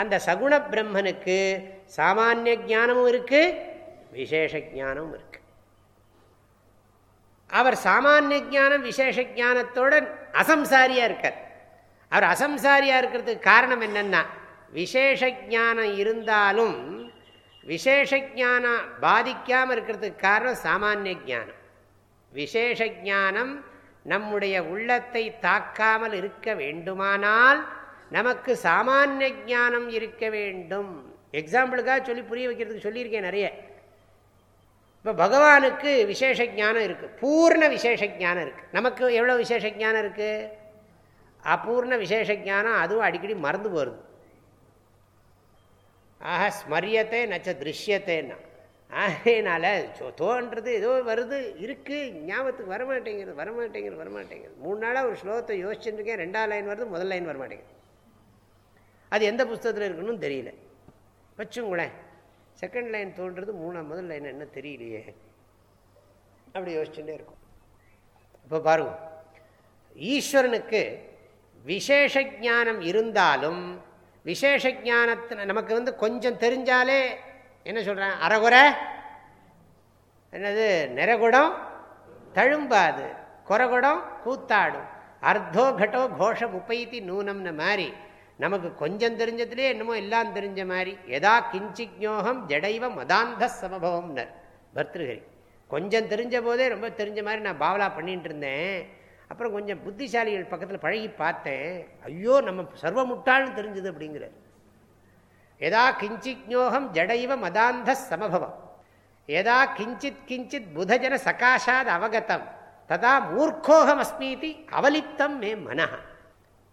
அந்த சகுண பிரம்மனுக்கு சாமானிய ஜானமும் இருக்கு விசேஷ ஜானமும் இருக்கு. அவர் சாமானிய ஜானம் விசேஷ ஜானத்தோட அசம்சாரியா இருக்கார். அவர் அசம்சாரியா இருக்கிறதுக்கு காரணம் என்னன்னா விசேஷ ஜானம் இருந்தாலும் விசேஷ ஜானம் பாதிக்காமல் இருக்கிறதுக்கு காரணம் சாமானிய ஜானம் விசேஷ ஜானம் நம்முடைய உள்ளத்தை தாக்காமல் இருக்க வேண்டுமானால் நமக்கு சாமானிய ஜானம் இருக்க வேண்டும். எக்ஸாம்பிளுக்காக சொல்லி புரிய வைக்கிறதுக்கு சொல்லியிருக்கேன் நிறைய. இப்போ பகவானுக்கு விசேஷ ஜானம் இருக்குது பூர்ண விசேஷ ஜானம் இருக்குது நமக்கு எவ்வளோ விசேஷ ஜானம் இருக்குது அபூர்ண விசேஷ ஜானம் அதுவும் அடிக்கடி மறந்து போகிறது ஆஹா ஸ்மரியத்தை நச்ச திருஷ்யத்தைன்னா. ஆகையினால தோன்றது ஏதோ வருது இருக்குது ஞாபகத்துக்கு வரமாட்டேங்கிறது வரமாட்டேங்கிறது வரமாட்டேங்கிறது. மூணு நாளாக ஒரு ஸ்லோகத்தை யோசிச்சுருக்கேன் ரெண்டாவது லைன் வருது முதல் லைன் வரமாட்டேங்குது. அது எந்த புஸ்தகத்தில் இருக்குன்னு தெரியல. வச்சுங்களேன். செகண்ட் லைன் தோன்றது மூணாம் முதல் லைன் என்ன தெரியலையே. அப்படி யோசிச்சுட்டே இருக்கும். இப்போ பாருங்க. ஈஸ்வரனுக்கு விசேஷ ஜானம் இருந்தாலும் விசேஷ ஜானத்தில் நமக்கு வந்து கொஞ்சம் தெரிஞ்சாலே என்ன சொல்கிறேன் அறகுறை? என்னது? நிறகுடம்? தழும்பாது. குறகுடம்? கூத்தாடும். அர்த்தோ கட்டோ கோஷம் உப்பைத்தி நூனம்னு மாதிரி நமக்கு கொஞ்சம் தெரிஞ்சதுலே என்னமோ எல்லாம் தெரிஞ்ச மாதிரி எதா கிஞ்சிக்ஞோகம் ஜடைவ மதாந்த சமபவம்னர். பர்திருகரி. கொஞ்சம் தெரிஞ்ச போதே ரொம்ப தெரிஞ்ச மாதிரி நான் பாவலா பண்ணிட்டு இருந்தேன் அப்புறம் கொஞ்சம் புத்திசாலிகள் பக்கத்தில் பழகி பார்த்தேன். ஐயோ நம்ம சர்வ முட்டாள்னு தெரிஞ்சது அப்படிங்கிறார். எதா கிஞ்சிக்ஞோகம் ஜடைவ மதாந்த சமபவம். எதா கிஞ்சித் கிஞ்சித் புதஜன சகாஷாத் அவகதம். ததா மூர்க்கோகம் அஸ்மீதி அவலிப்தம் மே மனஹா.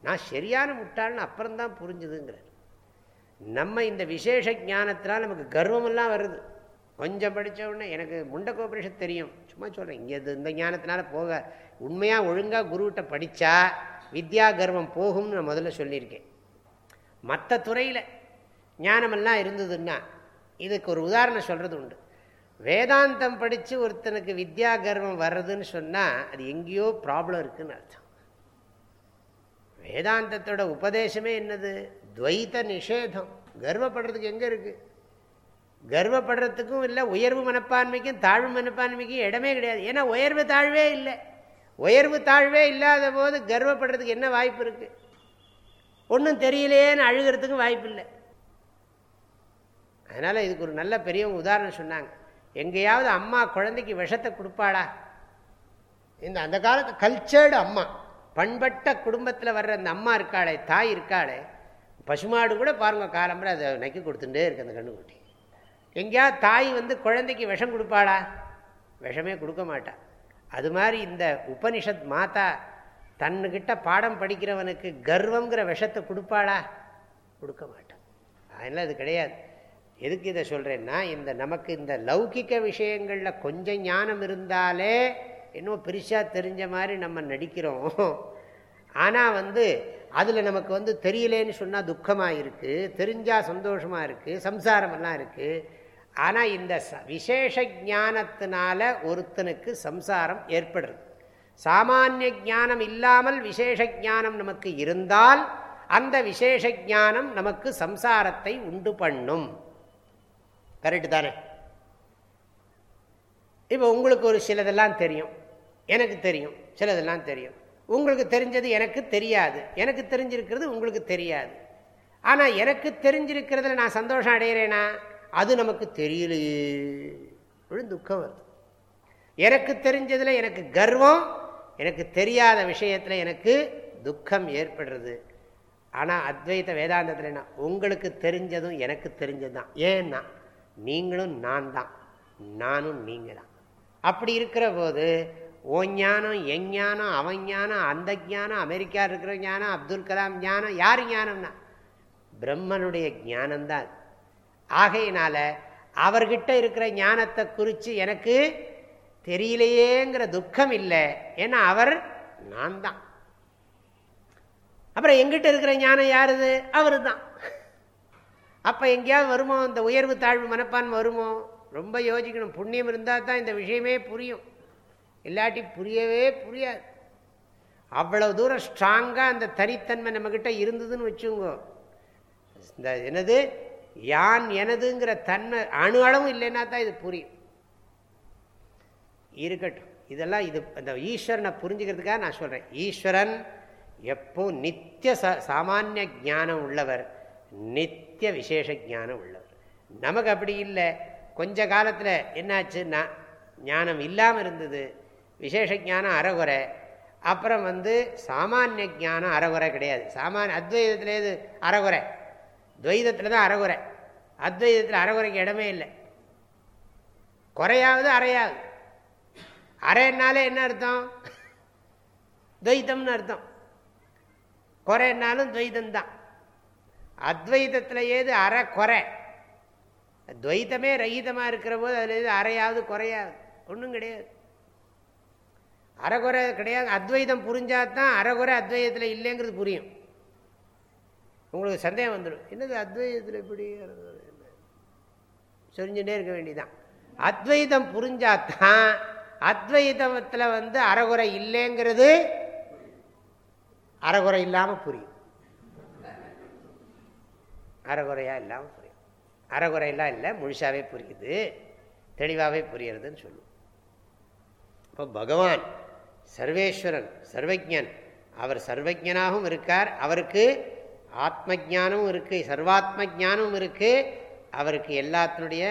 நான் சரியான முட்டாள்னு அப்புறம்தான் புரிஞ்சுதுங்கிறார். நம்ம இந்த விசேஷ ஜானத்தினால் நமக்கு கர்வமெல்லாம் வருது. கொஞ்சம் படித்த உடனே எனக்கு முண்டகோபரிஷத் தெரியும். சும்மா சொல்கிறேன் இங்கே இந்த ஞானத்தினால போக. உண்மையாக ஒழுங்காக குருவிட்ட படித்தா வித்யா கர்வம் போகும்னு நான் முதல்ல சொல்லியிருக்கேன். மற்ற துறையில் ஞானமெல்லாம் இருந்ததுன்னா இதுக்கு ஒரு உதாரணம் சொல்கிறது உண்டு வேதாந்தம் படித்து ஒருத்தனுக்கு வித்யா கர்வம் வர்றதுன்னு சொன்னால் அது எங்கேயோ ப்ராப்ளம் இருக்குதுன்னு அர்த்தம். வேதாந்தத்தோட உபதேசமே என்னது? துவைத்த நிஷேதம். கர்வப்படுறதுக்கு எங்கே இருக்குது கர்வப்படுறதுக்கும் இல்லை உயர்வு மனப்பான்மைக்கும் தாழ்வு மனப்பான்மைக்கும் இடமே கிடையாது. ஏன்னா உயர்வு தாழ்வே இல்லை. உயர்வு தாழ்வே இல்லாத போது கர்வப்படுறதுக்கு என்ன வாய்ப்பு இருக்குது ஒன்றும் தெரியலையேன்னு அழுகிறதுக்கும் வாய்ப்பு இல்லை அதனால் இதுக்கு ஒரு நல்ல பெரியவங்க உதாரணம் சொன்னாங்க. எங்கேயாவது அம்மா குழந்தைக்கு விஷத்தை கொடுப்பாளா? இந்த அந்த காலத்து கல்ச்சர்டு அம்மா. பண்பட்ட குடும்பத்தில் வர்ற அந்த அம்மா இருக்காளே தாய் இருக்காளே பசுமாடு கூட பாருங்கள் காலம்பரை அதை நக்கி கொடுத்துட்டே இருக்கு அந்த கண்ணுக்குட்டி. எங்கேயாவது தாய் வந்து குழந்தைக்கு விஷம் கொடுப்பாளா? விஷமே கொடுக்க மாட்டா. அது மாதிரி இந்த உபனிஷத் மாதா தன்னுக்கிட்ட பாடம் படிக்கிறவனுக்கு கர்வங்கிற விஷத்தை கொடுப்பாளா? கொடுக்க மாட்டான் அதனால் அது கிடையாது. எதுக்கு இதை சொல்கிறேன்னா இந்த நமக்கு இந்த லௌகிக்க விஷயங்களில் கொஞ்சம் ஞானம் இருந்தாலே இன்னும் பெருசாக தெரிஞ்ச மாதிரி நம்ம நடிக்கிறோம். ஆனால் வந்து அதில் நமக்கு வந்து தெரியலேன்னு சொன்னால் துக்கமாக இருக்குது தெரிஞ்சால் சந்தோஷமாக இருக்குது சம்சாரமெல்லாம் இருக்குது ஆனால் இந்த விசேஷ ஜானத்தினால ஒருத்தனுக்கு சம்சாரம் ஏற்படுறது. சாமானிய ஜானம் இல்லாமல் விசேஷ ஜானம் நமக்கு இருந்தால் அந்த விசேஷ ஜானம் நமக்கு சம்சாரத்தை உண்டு பண்ணும். கரெக்டு தானே? இப்போ உங்களுக்கு ஒரு சிலதெல்லாம் தெரியும். எனக்கு தெரியும். சிலதெல்லாம் தெரியும். உங்களுக்கு தெரிஞ்சது எனக்கு தெரியாது. எனக்கு தெரிஞ்சிருக்கிறது உங்களுக்கு தெரியாது. ஆனால் எனக்கு தெரிஞ்சிருக்கிறதுல நான் சந்தோஷம் அடைகிறேனா அது நமக்கு தெரியலையே துக்கம் வருது. எனக்கு தெரிஞ்சதில் எனக்கு கர்வம் எனக்கு தெரியாத விஷயத்தில் எனக்கு துக்கம் ஏற்படுறது. ஆனால் அத்வைத வேதாந்தத்தில் என்ன? உங்களுக்கு தெரிஞ்சதும் எனக்கு தெரிஞ்சது தான் ஏன்னா நீங்களும் நான் தான் நானும் நீங்கள் தான் அப்படி இருக்கிற போது ஓ ஞானம் என் ஞானம் அவன் ஞானம் அந்த ஞானம் அமெரிக்கா இருக்கிற ஞானம் அப்துல் கலாம் ஞானம் யார் ஞானம்னா? பிரம்மனுடைய ஞானம்தான். ஆகையினால அவர்கிட்ட இருக்கிற ஞானத்தை குறித்து எனக்கு தெரியலையேங்கிற துக்கம் இல்லை. ஏன்னா அவர் நான் தான் அப்புறம் எங்கிட்ட இருக்கிற ஞானம் யாருது? அவரு தான் அப்போ எங்கேயாவது வருமோ? இந்த உயர்வு தாழ்வு மனப்பான் வருமோ? ரொம்ப யோசிக்கணும். புண்ணியம் இருந்தால் தான் இந்த விஷயமே புரியும். இல்லாட்டி புரியவே புரியாது. அவ்வளோ தூரம் ஸ்ட்ராங்காக அந்த தனித்தன்மை நம்மக்கிட்ட இருந்ததுன்னு வச்சுங்கோ. இந்த என்னது? யான் எனதுங்கிற தன்மை அணு அளவும் இல்லைன்னா தான் இது புரியும். இருக்கட்டும். இதெல்லாம் இது அந்த ஈஸ்வரனை புரிஞ்சுக்கிறதுக்காக நான் சொல்கிறேன் ஈஸ்வரன் எப்போ நித்திய ச சாமானிய ஜானம் உள்ளவர் நித்திய விசேஷ ஜானம் உள்ளவர். நமக்கு அப்படி இல்லை. கொஞ்ச காலத்தில் என்னாச்சுன்னா ஞானம் இல்லாமல் இருந்தது. விசேஷ ஜானம் அறகுறை. அப்புறம் வந்து சாமானிய ஜானம் அறகுறை கிடையாது. சாமானிய அத்வைதத்தில் எது அறகுறை. துவைதத்தில் தான் அறகுறை. அத்வைதத்தில் அறகுறைக்கு இடமே இல்லை. குறையாவது அறையாவது அரைனாலே என்ன அர்த்தம்? துவைத்தம்னு அர்த்தம். குறைனாலும் துவைதம் தான் அத்வைதத்தில் ஏது அரை குறை. துவைத்தமே ரகிதமாக இருக்கிற போது அதில் எது அறையாவது குறையாது. ஒன்றும் கிடையாது. அறகுறை கிடையாது. அத்வைதம் புரிஞ்சாதான் அறகுறை அத்வைதத்தில் இல்லைங்கிறது புரியும். உங்களுக்கு சந்தேகம் வந்துடும். என்னது அத்வைதத்தில் எப்படி சொல்லிச்சுட்டே இருக்க வேண்டியதான் அத்வைதம் புரிஞ்சாதான் அத்வைதத்தில் வந்து அறகுறை இல்லைங்கிறது அறகுறை இல்லாமல் புரியும். அறகுறையாக இல்லாமல் புரியும். அறகுறையெல்லாம் இல்லை முழுசாகவே புரியுது. தெளிவாகவே புரியறதுன்னு சொல்லுவோம் இப்போ பகவான் சர்வேஸ்வரன் சர்வஜன் அவர் சர்வஜனாகவும் இருக்கார் அவருக்கு ஆத்ம ஜானமும் இருக்கு சர்வாத்ம ஜானமும் இருக்கு அவருக்கு எல்லாத்தினுடைய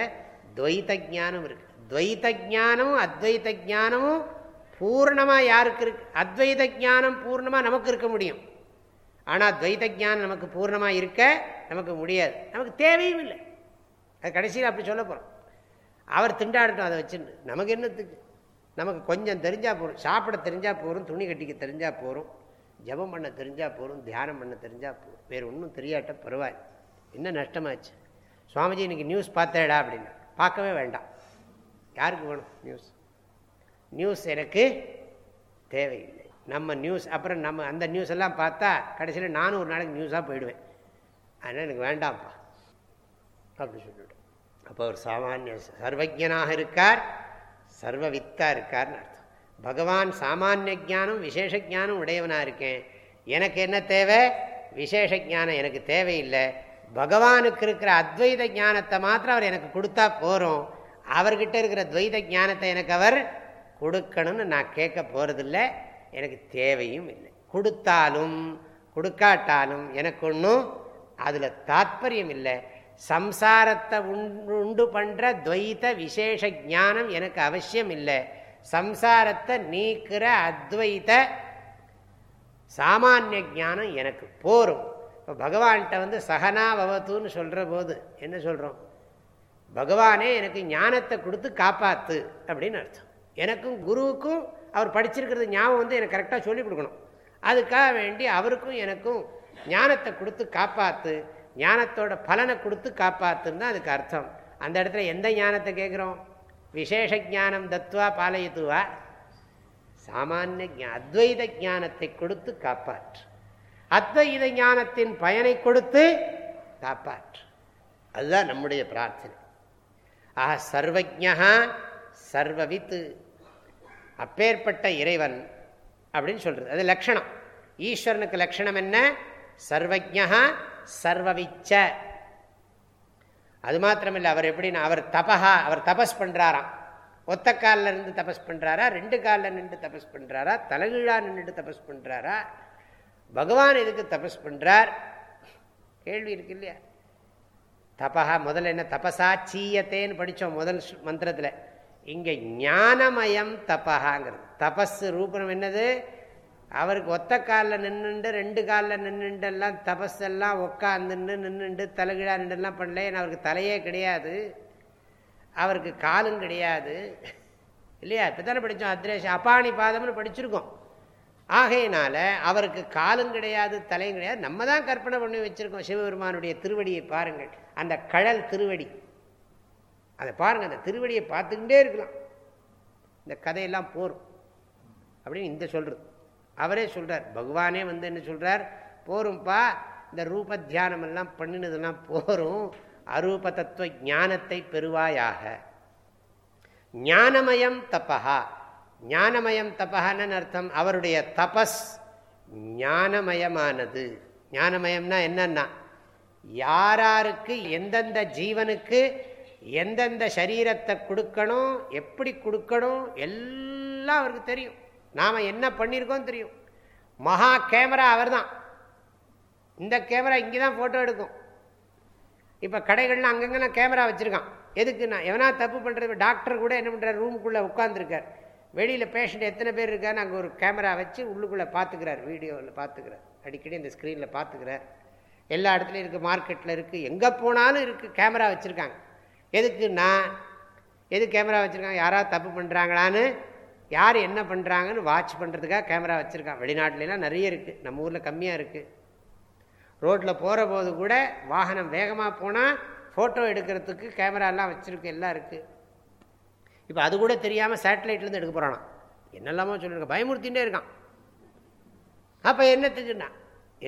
துவைத ஜானம் இருக்கு. துவைத ஜானமும் அத்வைத ஜானமும் பூர்ணமாக யாருக்கு இருக்கு? அத்வைத ஜானம் பூர்ணமாக நமக்கு இருக்க முடியும். ஆனால் துவைத ஜானம் நமக்கு பூர்ணமாக இருக்க நமக்கு முடியாது. நமக்கு தேவையும் இல்லை. அது கடைசியில் அப்படி சொல்ல போகிறோம் அவர் திண்டாடட்டும் அதை வச்சுன்னு. நமக்கு என்னத்துக்கு? நமக்கு கொஞ்சம் தெரிஞ்சால் போகிறோம் சாப்பிட தெரிஞ்சால் போகிறோம் துணி கட்டிக்க தெரிஞ்சால் போகிறோம் ஜபம் பண்ண தெரிஞ்சால் போகிறோம் தியானம் பண்ண தெரிஞ்சால் போகிறோம் வேறு ஒன்றும் தெரியாட்ட பரவாயில்ல. என்ன நஷ்டமாச்சு? சுவாமிஜி இன்றைக்கி நியூஸ் பார்த்தேடா அப்படின்னு. பார்க்கவே வேண்டாம். யாருக்கு வேணும் நியூஸ் நியூஸ் எனக்கு தேவையில்லை. நம்ம நியூஸ் அப்புறம் நம்ம அந்த நியூஸ் எல்லாம் பார்த்தா கடைசியில் நானும் ஒரு நாளைக்கு நியூஸாக போயிடுவேன். அதனால் எனக்கு வேண்டாம்ப்பா. அப்படி சொல்லிவிடும் அப்போ ஒரு சாமானிய சர்வஜனாக இருக்கார் சர்வவித்தா இருக்கார்னு அர்த்தம். பகவான் சாமானிய ஜானம் விசேஷ ஜானம் உடையவனாக இருக்கேன். எனக்கு என்ன தேவை? விசேஷ ஜானம் எனக்கு தேவையில்லை. பகவானுக்கு இருக்கிற அத்வைத ஞானத்தை மாத்திரம் அவர் எனக்கு கொடுத்தா போகிறோம் அவர்கிட்ட இருக்கிற துவைத ஞானத்தை எனக்கு அவர் கொடுக்கணும்னு நான் கேட்க போகிறதில்ல எனக்கு தேவையும் இல்லை. கொடுத்தாலும் கொடுக்காட்டாலும் எனக்கு ஒன்றும் அதில் தாத்பரியம் இல்லை சம்சாரத்தை உண்டு பண்ணுற துவைத விசேஷ ஜானம் எனக்கு அவசியம் இல்லை சம்சாரத்தை நீக்கிற அத்வைத சாமானிய ஜானம் எனக்கு போரும். இப்போ பகவான்கிட்ட வந்து சகனா பவத்துன்னு சொல்கிற போது என்ன சொல்கிறோம் பகவானே எனக்கு ஞானத்தை கொடுத்து காப்பாத்து அப்படின்னு அர்த்தம். எனக்கும் குருவுக்கும் அவர் படிச்சிருக்கிறது ஞாபகம் வந்து எனக்கு கரெக்டாக சொல்லிக் கொடுக்கணும். அதுக்காக வேண்டி அவருக்கும் எனக்கும் ஞானத்தை கொடுத்து காப்பாற்று ஞானத்தோட பலனை கொடுத்து காப்பாற்றுன்னு தான் அதுக்கு அர்த்தம். அந்த இடத்துல எந்த ஞானத்தை கேட்குறோம் விசேஷ ஜானம் தத்துவா பாலயத்துவா. சாமானிய அத்வைத ஞானத்தை கொடுத்து காப்பாற்று. அத்வைத ஞானத்தின் பயனை கொடுத்து காப்பாற்று. அதுதான் நம்முடைய பிரார்த்தனை. ஆஹா சர்வஜா சர்வவித்து. அப்பேற்பட்ட இறைவன் அப்படின்னு சொல்றது. அது லட்சணம். ஈஸ்வரனுக்கு லட்சணம் என்ன? சர்வஜா சர்வவிச்ச. அது மாத்திரமில்லை அவர் எப்படின்னா அவர் தபஹா அவர் தபஸ் பண்ணுறாராம் ஒத்த காலில் இருந்து தபஸ் பண்ணுறாரா ரெண்டு காலில் நின்று தபஸ் பண்ணுறாரா தலைகீழா நின்றுட்டு தபஸ் பண்ணுறாரா பகவான் எதுக்கு தபஸ் பண்ணுறார் கேள்வி இருக்கு இல்லையா? தபஹா முதல்ல என்ன தபசா சீயத்தேன்னு படித்தோம் முதல் மந்திரத்தில். இங்கே ஞானமயம் தபஹாங்கிறது. தபஸ் ரூபம் என்னது? அவருக்கு ஒத்த காலில் நின்றுண்டு ரெண்டு காலில் நின்றுண்டெல்லாம் தபஸெல்லாம் உட்காந்துன்னு நின்றுண்டு தலைகீழா நின்றுலாம் பண்ணல. ஏன்னா அவருக்கு தலையே கிடையாது. அவருக்கு காலும் கிடையாது. இல்லையா? இப்போ தானே படித்தோம் அத்ரேஷ் அப்பாணி பாதம்னு படிச்சிருக்கோம். ஆகையினால அவருக்கு காலும் கிடையாது தலையும் கிடையாது. நம்ம தான் கற்பனை பண்ணி வச்சுருக்கோம் சிவபெருமானுடைய திருவடியை பாருங்கள். அந்த கழல் திருவடி. அதை பாருங்கள் அந்த திருவடியை பார்த்துக்கிட்டே இருக்கலாம். இந்த கதையெல்லாம் போரும். அப்படின்னு இந்த சொல்கிறது அவரே சொல்கிறார் பகவானே வந்து என்ன சொல்கிறார் போரும்ப்பா இந்த ரூப தியானம் எல்லாம் பண்ணினதெல்லாம் போரும். அரூப தத்துவ ஞானத்தை பெறுவாயாக. ஞானமயம் தப்பஹா ஞானமயம் தப்பகான்னு அர்த்தம்? அவருடைய தபஸ் ஞானமயமானது. ஞானமயம்னா என்னன்னா யாராருக்கு எந்தெந்த ஜீவனுக்கு எந்தெந்த சரீரத்தை கொடுக்கணும் எப்படி கொடுக்கணும் எல்லாம் அவருக்கு தெரியும். நாம் என்ன பண்ணியிருக்கோம் தெரியும். மகா கேமரா அவர் தான் இந்த கேமரா இங்கே தான் ஃபோட்டோ எடுக்கும். இப்போ கடைகள்லாம் அங்கங்கே கேமரா வச்சுருக்கான். எதுக்குண்ணா எவனா தப்பு பண்ணுறது டாக்டர் கூட என்ன பண்ணுறாரு ரூமுக்குள்ளே உட்காந்துருக்கார் வெளியில் பேஷண்ட் எத்தனை பேர் இருக்கான்னு அங்கே ஒரு கேமரா வச்சு உள்ளுக்குள்ளே பார்த்துக்கிறார் வீடியோவில் பார்த்துக்கிறார். அடிக்கடி இந்த ஸ்க்ரீனில் பார்த்துக்கிறார். எல்லா இடத்துலையும் இருக்குது மார்க்கெட்டில் இருக்குது எங்கே போனாலும் இருக்குது கேமரா வச்சுருக்காங்க. எதுக்குன்னா எது கேமரா வச்சுருக்காங்க யாராவது தப்பு பண்ணுறாங்களான்னு யார் என்ன பண்ணுறாங்கன்னு வாட்ச் பண்ணுறதுக்காக கேமரா வச்சுருக்கான். வெளிநாட்டிலலாம் நிறைய இருக்குது நம்ம ஊரில் கம்மியாக இருக்குது ரோட்டில் போகிற போது கூட வாகனம் வேகமாக போனால் ஃபோட்டோ எடுக்கிறதுக்கு கேமராலாம் வச்சுருக்கு எல்லாம் இருக்குது இப்போ அது கூட தெரியாமல் சேட்டலைட்லேருந்து எடுக்க போகிறானா என்னெல்லாமோ சொல்லியிருக்க பயமுறுத்திகிட்டே இருக்கான். அப்போ என்னத்துக்குன்னா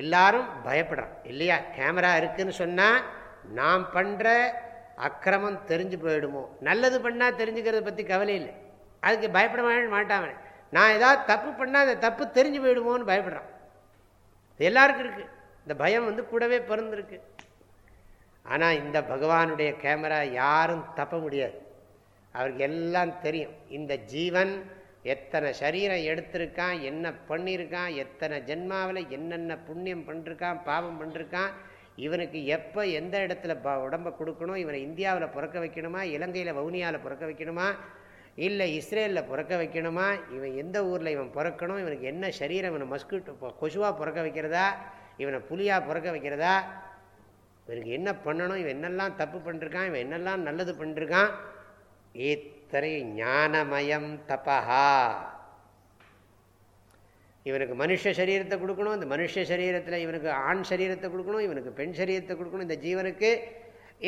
எல்லாரும் பயப்படுறான். இல்லையா? கேமரா இருக்குன்னு சொன்னால் நாம் பண்ணுற அக்கிரமம் தெரிஞ்சு போயிடுமோ? நல்லது பண்ணால் தெரிஞ்சுக்கிறத பற்றி கவலை இல்லை. அதுக்கு பயப்பட மாட்டான் நான் ஏதாவது தப்பு பண்ணால் அந்த தப்பு தெரிஞ்சு போயிடுமோன்னு பயப்படுறான். எல்லாருக்கும் இருக்குது இந்த பயம் வந்து கூடவே பிறந்திருக்கு. ஆனால் இந்த பகவானுடைய கேமரா யாரும் தப்ப முடியாது. அவருக்கு எல்லாம் தெரியும். இந்த ஜீவன் எத்தனை சரீரம் எடுத்திருக்கான் என்ன பண்ணியிருக்கான் எத்தனை ஜென்மாவில் என்னென்ன புண்ணியம் பண்ணிருக்கான் பாவம் பண்ணிருக்கான் இவனுக்கு எப்போ எந்த இடத்துல உடம்பை கொடுக்கணும் இவனை இந்தியாவில் பிறக்க வைக்கணுமா இலங்கையில் வவுனியாவில் பிறக்க வைக்கணுமா இல்லை இஸ்ரேலில் பிறக்க வைக்கணுமா? இவன் எந்த ஊரில் இவன் பிறக்கணும்? இவனுக்கு என்ன சரீரம்? இவனை மஸ்கிட்டோ கொசுவாக பிறக்க வைக்கிறதா? இவனை புலியாக பிறக்க வைக்கிறதா? இவனுக்கு என்ன பண்ணணும்? இவன் என்னெல்லாம் தப்பு பண்ணிருக்கான்? இவன் என்னெல்லாம் நல்லது பண்ணிருக்கான்? இத்தனை ஞானமயம் தபஹா. இவனுக்கு மனுஷ சரீரத்தை கொடுக்கணும். இந்த மனுஷ சரீரத்தில் இவனுக்கு ஆண் சரீரத்தை கொடுக்கணும். இவனுக்கு பெண் சரீரத்தை கொடுக்கணும். இந்த ஜீவனுக்கு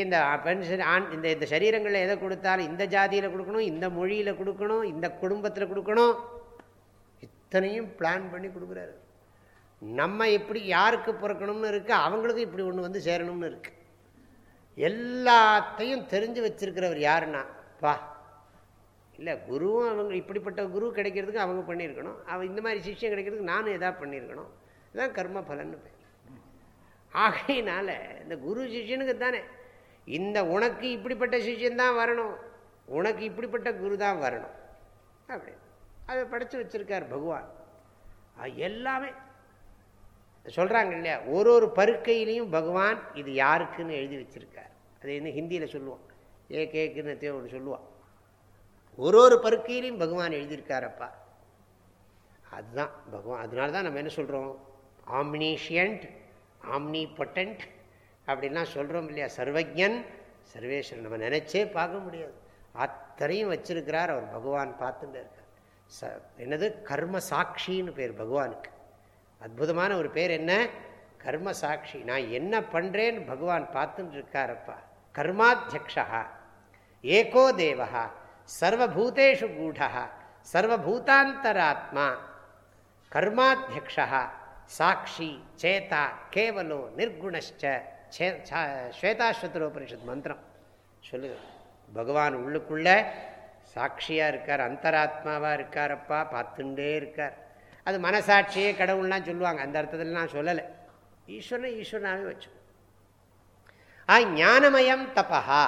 இந்த பெண் ஆண் இந்த இந்த சரீரங்களில் எதை கொடுத்தாலும் இந்த ஜாதியில் கொடுக்கணும் இந்த மொழியில் கொடுக்கணும் இந்த குடும்பத்தில் கொடுக்கணும். இத்தனையும் பிளான் பண்ணி கொடுக்குறாரு. நம்ம எப்படி யாருக்கு பிறக்கணும்னு இருக்குது அவங்களுக்கும் இப்படி ஒன்று வந்து சேரணும்னு இருக்குது எல்லாத்தையும் தெரிஞ்சு வச்சிருக்கிறவர் யாருன்னா பா இல்லை குருவும் அவங்க இப்படிப்பட்ட குரு கிடைக்கிறதுக்கு அவங்க பண்ணியிருக்கணும். அவன் இந்த மாதிரி சிஷ்யம் கிடைக்கிறதுக்கு நானும் எதாவது பண்ணியிருக்கணும். இதுதான் கர்ம பலன்னு பேர். ஆகையினால இந்த குரு சிஷ்யனுக்கு தானே இந்த உனக்கு இப்படிப்பட்ட சிஷியந்தான் வரணும். உனக்கு இப்படிப்பட்ட குரு தான் வரணும். அப்படி. அதை படைத்து வச்சிருக்கார் பகவான். எல்லாமே. சொல்கிறாங்க இல்லையா? ஒரு ஒரு பருக்கையிலையும் பகவான் இது யாருக்குன்னு எழுதி வச்சிருக்கார். அது என்ன ஹிந்தியில் சொல்லுவான். ஏ கேக்குன்னு ஒன்று சொல்லுவான். ஒரு ஒரு பருக்கையிலையும் பகவான் எழுதியிருக்காரப்பா அதுதான் பகவான். அதனால தான் நம்ம என்ன சொல்கிறோம் ஆம்னீஷியன்ட் ஆம்னி பொட்டன்ட் அப்படின்லாம் சொல்கிறோம் இல்லையா? சர்வஜன் சர்வேஸ்வரன். நம்ம நினச்சே பார்க்க முடியாது. அத்தனையும் வச்சிருக்கிறார் அவர். பகவான் பார்த்துட்டு இருக்கார். ச என்னது? கர்ம சாட்சின்னு பேர் பகவானுக்கு. அற்புதமான ஒரு பேர் என்ன? கர்ம சாட்சி. நான் என்ன பண்ணுறேன்னு பகவான் பார்த்துட்டு இருக்காரப்பா. கர்மாத்தியக்ஷா. ஏகோ தேவா. சர்வபூதேஷு கூடா. சர்வபூதாந்தராத்மா. கர்மாத்தியக்ஷா. சாட்சி சேதா கேவலோ ஸ்வேதாஸ்வத்திர உபனிஷத் மந்திரம். சொல்லுங்க பகவான் உள்ளுக்குள்ள சாட்சியாக இருக்கார் அந்தராத்மாவாக இருக்காரப்பா பார்த்துட்டே இருக்கார். அது மனசாட்சியே கடவுள்லாம் சொல்லுவாங்க. அந்த அர்த்தத்தில் நான் சொல்லலை. ஈஸ்வரன் ஈஸ்வரனாகவே வச்சோம் ஆ ஞானமயம் தபஹா.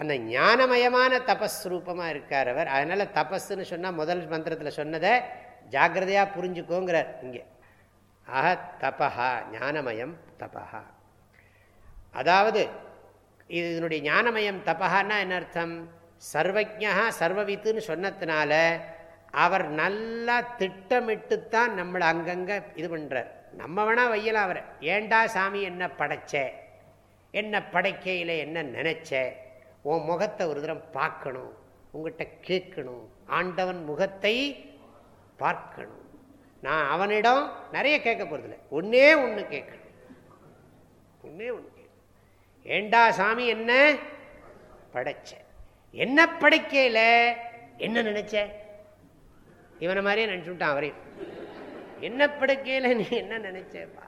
அந்த ஞானமயமான தபஸ்ரூபமாக இருக்கார் அவர். அதனால் தபஸ்ன்னு சொன்னால் முதல் மந்திரத்தில் சொன்னதை ஜாகிரதையாக புரிஞ்சுக்கோங்கிறார் இங்கே. ஆஹ தபஹா ஞானமயம் தபஹா. அதாவது இதனுடைய ஞானமயம் தபஹான்னா என்ன அர்த்தம்? சர்வஜா சர்வவித்துன்னு சொன்னதுனால அவர் நல்லா திட்டமிட்டு தான் நம்மளை அங்கங்கே இது பண்ணுறார் நம்ம வேணால் வையலாம் அவர். ஏண்டா சாமி என்ன படைச்ச? என்ன படைக்கையில் என்ன நினைச்ச? உன் முகத்தை ஒரு தரம் பார்க்கணும். உங்கள்கிட்ட கேட்கணும். ஆண்டவன் முகத்தை பார்க்கணும். நான் அவனிடம் நிறைய கேட்க போகிறதில்ல ஒன்றே ஒன்று கேட்கணும். ஒன்றே ஒன்று ஏண்டா சாமி என்ன? படைச்ச. என்ன படைக்கையில்? என்ன நினைச்ச? இவனை மாதிரியே நினச்சுட்டான் அவரையும் என்ன படைக்கையில் நீ என்ன நினைச்சேப்பா?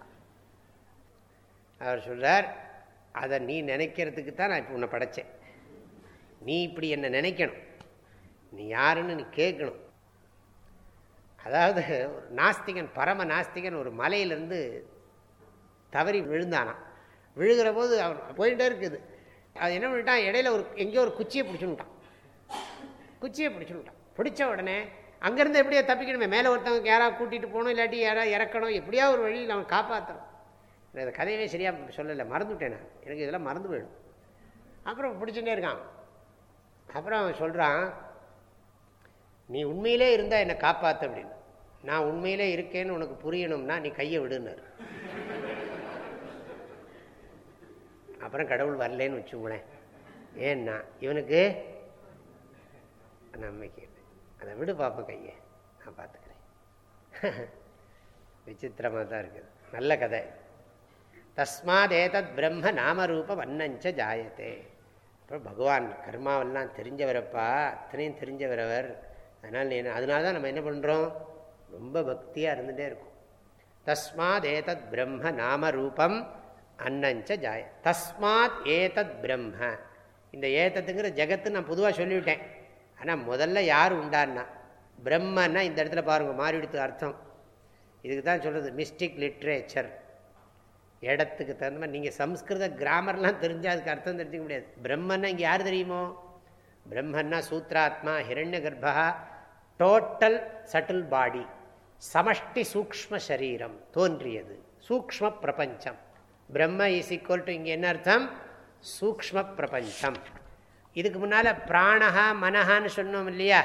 அவர் சொல்றார் அதை நீ நினைக்கிறதுக்கு தான் நான் இப்போ உன்னை படைச்சேன். நீ இப்படி என்னை நினைக்கணும். நீ யாருன்னு நீ கேட்கணும். அதாவது ஒரு நாஸ்திகன் பரம நாஸ்திகன் ஒரு மலையிலேருந்து தவறி விழுந்தானான் விழுகிற போது அவன் போயிட்டே இருக்குது. அது என்ன பண்ணிட்டான்? இடையில ஒரு எங்கேயோ ஒரு குச்சியை பிடிச்சுட்டான் குச்சியை பிடிச்சுட்டான் பிடிச்ச உடனே அங்கேருந்து எப்படியோ தப்பிக்கணுமே. மேலே ஒருத்தவங்க யாராவது கூட்டிகிட்டு போகணும் இல்லாட்டி யாராவது இறக்கணும் எப்படியா ஒரு வழியில் அவன் காப்பாற்றணும் இந்த கதையவே சரியாக சொல்லலை. மறந்துவிட்டேன் நான். எனக்கு இதெல்லாம் மறந்து போயிடும். அப்புறம் பிடிச்சுட்டே இருக்கான். அப்புறம் அவன் சொல்கிறான் நீ உண்மையிலே இருந்தால் என்னை காப்பாற்ற அப்படின்னு. நான் உண்மையிலே இருக்கேன்னு உனக்கு புரியணும்னா நீ கையை விடுனார் அப்புறம் கடவுள் வரலன்னு வச்சுங்களேன் ஏன்னா இவனுக்கு நம்பிக்கை இல்லை. அதை விடு பார்ப்போம் கையை. நான் பார்த்துக்கிறேன். *laughs* விசித்திரமாக தான் இருக்குது. நல்ல கதை. தஸ்மாத் ஏதத் பிரம்ம நாமரூப வண்ணஞ்ச ஜாயத்தே. அப்புறம் பகவான் கர்மாவெல்லாம் தெரிஞ்சவரப்பா அத்தனையும் தெரிஞ்சவரவர். அதனால் என்ன அதனால தான் நம்ம என்ன பண்ணுறோம் ரொம்ப பக்தியாக இருந்துகிட்டே இருக்கும். தஸ்மாத் ஏதத் பிரம்ம நாமரூபம் அன்னஞ்ச ஜாய. தஸ்மாத் ஏதத் பிரம்ம. இந்த ஏத்தத்துங்கிற ஜெகத்து நான் பொதுவாக சொல்லிவிட்டேன். ஆனால் முதல்ல யார் உண்டான்னா? பிரம்மன்னா இந்த இடத்துல பாருங்கள் மாறிடுத்து அர்த்தம். இதுக்கு தான் சொல்கிறது மிஸ்டிக் லிட்ரேச்சர் இடத்துக்கு தகுந்த மாதிரி நீங்கள் சம்ஸ்கிருத கிராமர்லாம் தெரிஞ்சால் அதுக்கு அர்த்தம் தெரிஞ்சிக்க முடியாது. பிரம்மன்னா இங்கே யார் தெரியுமோ? பிரம்மன்னா சூத்ராத்மா ஹிரண்ய கர்ப்பா டோட்டல் சட்டில் பாடி சமஷ்டி சூக்ம சரீரம் தோன்றியது. சூக்ம பிரபஞ்சம். பிரம்ம இஸ் ஈக்குவல் டு இங்கே என்ன அர்த்தம்? சூக்ம பிரபஞ்சம். இதுக்கு முன்னால் பிராணஹா மனஹான்னு சொன்னோம் இல்லையா?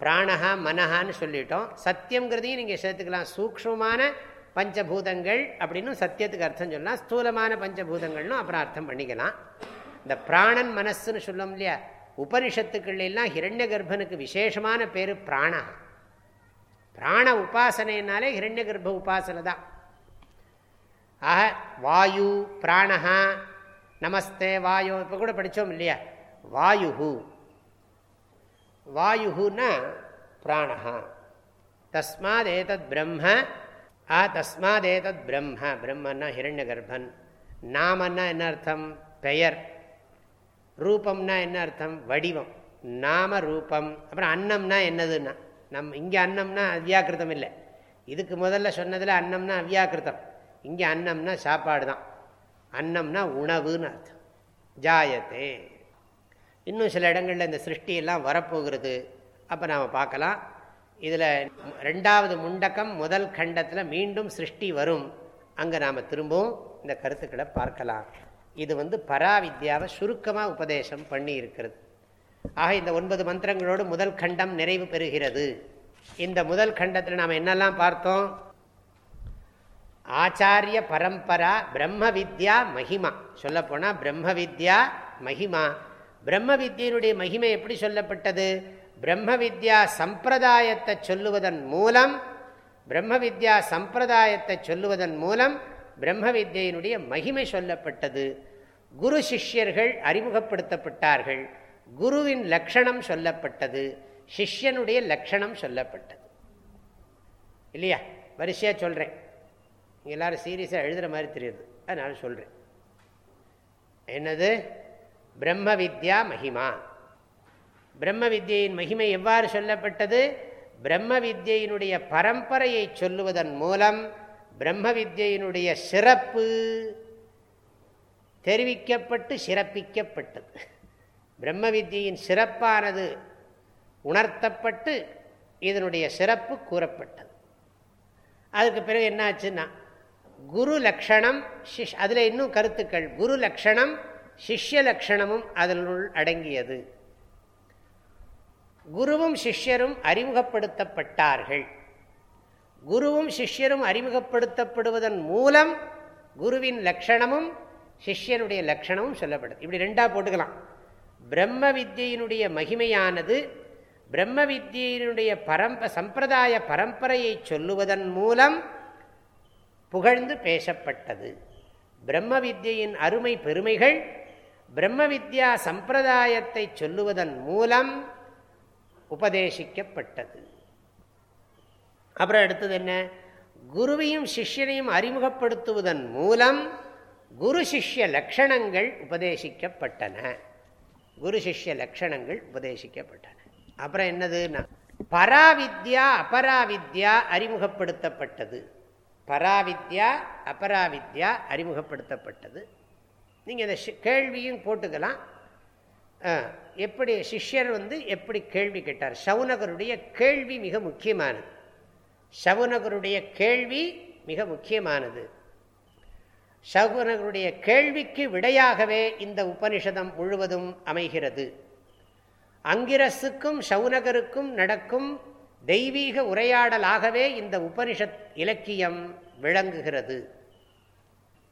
பிராணஹா மனஹான்னு சொல்லிட்டோம். சத்தியங்கிறதையும் நீங்கள் சேர்த்துக்கலாம். சூக்மமான பஞ்சபூதங்கள் அப்படின்னு சத்தியத்துக்கு அர்த்தம் சொல்லலாம். ஸ்தூலமான பஞ்சபூதங்கள்னு அப்புறம் அர்த்தம் பண்ணிக்கலாம். இந்த பிராணன் மனசுன்னு சொல்லும் இல்லையா? உபனிஷத்துக்கள்லாம் ஹிரண்ய கர்ப்பனுக்கு விசேஷமான பேர் பிராணா பிராண உபாசனைனாலே ஹிரண்ய கர்ப்ப உபாசனை தான் ஆக வாயு பிராணஹா நமஸ்தே வாயு இப்போ கூட படித்தோம் இல்லையா? வாயு வாயுன்னா பிராணஹா. தஸ்மாத் ஏதத் பிரம்ம ஆ தஸ்மாத் ஏதத் பிரம்ம. பிரம்மன்னா ஹிரண்ய கர்ப்பன் நாமன்னா என்ன அர்த்தம்? பெயர். ரூபம்னா என்ன அர்த்தம்? வடிவம். நாம ரூபம். அப்புறம் அன்னம்னா என்னதுன்னா? நம் இங்கே அன்னம்னா அவ்யாக்கிருத்தம் இல்லை. இதுக்கு முதல்ல சொன்னதில் அன்னம்னா அவ்யாக்கிருத்தம். இங்கே அன்னம்னா சாப்பாடு தான் அன்னம்னா உணவுன்னு அர்த்தம். ஜாயத்தே. இன்னும் சில இடங்களில் இந்த சிருஷ்டியெல்லாம் வரப்போகிறது. அப்போ நாம் பார்க்கலாம். இதில் ரெண்டாவது முண்டக்கம் முதல் கண்டத்தில் மீண்டும் சிருஷ்டி வரும். அங்கே நாம் திரும்பவும். இந்த கருத்துக்களை பார்க்கலாம். இது வந்து பராவித்யாவை சுருக்கமாக உபதேசம் பண்ணி இருக்கிறது ஆக இந்த ஒன்பது மந்திரங்களோடு முதல் கண்டம் நிறைவு பெறுகிறது. இந்த முதல் கண்டத்தில் நாம் என்னெல்லாம் பார்த்தோம்? ஆச்சாரிய பரம்பரா பிரம்ம வித்யா மகிமா. சொல்லப்போனால் பிரம்ம வித்யா மகிமா. பிரம்ம வித்தியினுடைய மகிமை எப்படி சொல்லப்பட்டது? பிரம்ம வித்யா சம்பிரதாயத்தை சொல்லுவதன் மூலம் பிரம்ம வித்யா சம்பிரதாயத்தை சொல்லுவதன் மூலம் பிரம்ம வித்யினுடைய மகிமை சொல்லப்பட்டது. குரு சிஷ்யர்கள் அறிமுகப்படுத்தப்பட்டார்கள். குருவின் லட்சணம் சொல்லப்பட்டது. சிஷ்யனுடைய லட்சணம் சொல்லப்பட்டது. இல்லையா? வரிசையாக சொல்கிறேன் எல்லோரும் சீரியஸாக எழுதுகிற மாதிரி தெரியுது. அதனால் சொல்கிறேன் என்னது? பிரம்ம வித்யா மகிமா. பிரம்ம வித்யின் மகிமை எவ்வாறு சொல்லப்பட்டது? பிரம்ம வித்யினுடைய பரம்பரையை சொல்லுவதன் மூலம் பிரம்ம வித்யினுடைய சிறப்பு தெரிவிக்கப்பட்டு சிறப்பிக்கப்பட்டது. பிரம்ம வித்யின் சிறப்பானது உணர்த்தப்பட்டு இதனுடைய சிறப்பு கூறப்பட்டது. அதுக்கு பிறகு என்ன ஆச்சுன்னா குரு லக்ஷணம் சிஷ் அதில் இன்னும் கருத்துக்கள். குரு லக்ஷணம் சிஷ்ய லக்ஷணமும் அதனுள் அடங்கியது. குருவும் சிஷ்யரும் அறிமுகப்படுத்தப்பட்டார்கள். குருவும் சிஷ்யரும் அறிமுகப்படுத்தப்படுவதன் மூலம் குருவின் லட்சணமும் சிஷ்யனுடைய லட்சணமும் சொல்லப்படுது. இப்படி ரெண்டாக போட்டுக்கலாம். பிரம்ம வித்தியினுடைய மகிமையானது பிரம்ம வித்தியினுடைய பரம்ப சம்பிரதாய பரம்பரையை சொல்லுவதன் மூலம் புகழ்ந்து பேசப்பட்டது. பிரம்ம வித்தியின் அருமை பெருமைகள் பிரம்ம வித்யா சம்பிரதாயத்தை சொல்லுவதன் மூலம் உபதேசிக்கப்பட்டது. அப்புறம் அடுத்தது என்ன? குருவையும் சிஷ்யனையும் அறிமுகப்படுத்துவதன் மூலம் குரு சிஷ்ய லட்சணங்கள் உபதேசிக்கப்பட்டன. குரு சிஷ்ய லட்சணங்கள் உபதேசிக்கப்பட்டன. அப்புறம் என்னதுன்னா பராவித்யா அபராவித்யா அறிமுகப்படுத்தப்பட்டது. பராவித்யா அபராவித்யா அறிமுகப்படுத்தப்பட்டது. நீங்கள் இந்த கேள்வியும் போட்டுக்கலாம். எப்படி சிஷ்யர் வந்து எப்படி கேள்வி கேட்டார்? சவுனகருடைய கேள்வி மிக முக்கியமானது. சவுனகருடைய கேள்வி மிக முக்கியமானது. சகுனகருடைய கேள்விக்கு விடையாகவே இந்த உபனிஷதம் முழுவதும் அமைகிறது. அங்கிரசுக்கும் சவுனகருக்கும் நடக்கும் தெய்வீக உரையாடலாகவே இந்த உபனிஷத் இலக்கியம் விளங்குகிறது.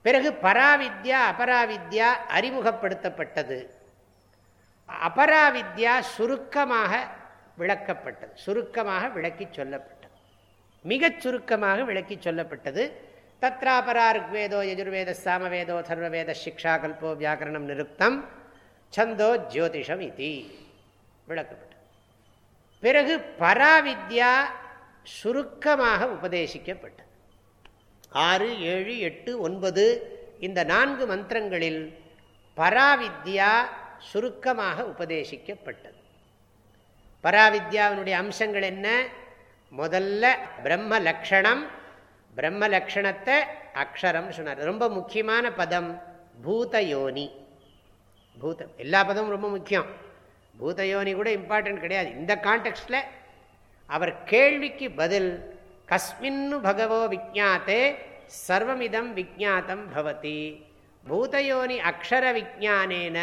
பிறகு பராவித்யா அபராவித்யா அறிமுகப்படுத்தப்பட்டது. அபராவித்யா சுருக்கமாக விளக்கப்பட்டது. சுருக்கமாக விளக்கி சொல்லப்பட்டது. மிகச் சுருக்கமாக விளக்கி சொல்லப்பட்டது. தத்ராபரா ருக்வேதோ யஜுர்வேத சாமவேதோ சர்வவேத சிக்ஷா கல்போ வியாக்கரணம் நிருக்தம். சந்தோ ஜோதிஷம் இது. விளக்கப்பட்டது. பிறகு பராவித்யா சுருக்கமாக உபதேசிக்கப்பட்டது. ஆறு ஏழு எட்டு ஒன்பது இந்த நான்கு மந்திரங்களில் பராவித்யா சுருக்கமாக உபதேசிக்கப்பட்டது. பராவித்யாவினுடைய அம்சங்கள் என்ன? முதல்ல பிரம்ம லக்ஷணம் பிரம்ம லக்ஷணத்தை அக்ஷரம் சொன்னார். ரொம்ப முக்கியமான பதம் பூதயோனி. பூத எல்லா பதமும் ரொம்ப முக்கியம். பூதயோனி கூட இம்பார்ட்டன்ட் கிடையாது. இந்த கான்டெக்ட்ல அவர் கேள்விக்கு பதில் கஸ்மின்னு பகவோ விஜாத்தே சர்வமிதம் விஜாத்தம் பவதி. பூதயோனி அக்ஷர விஜானேன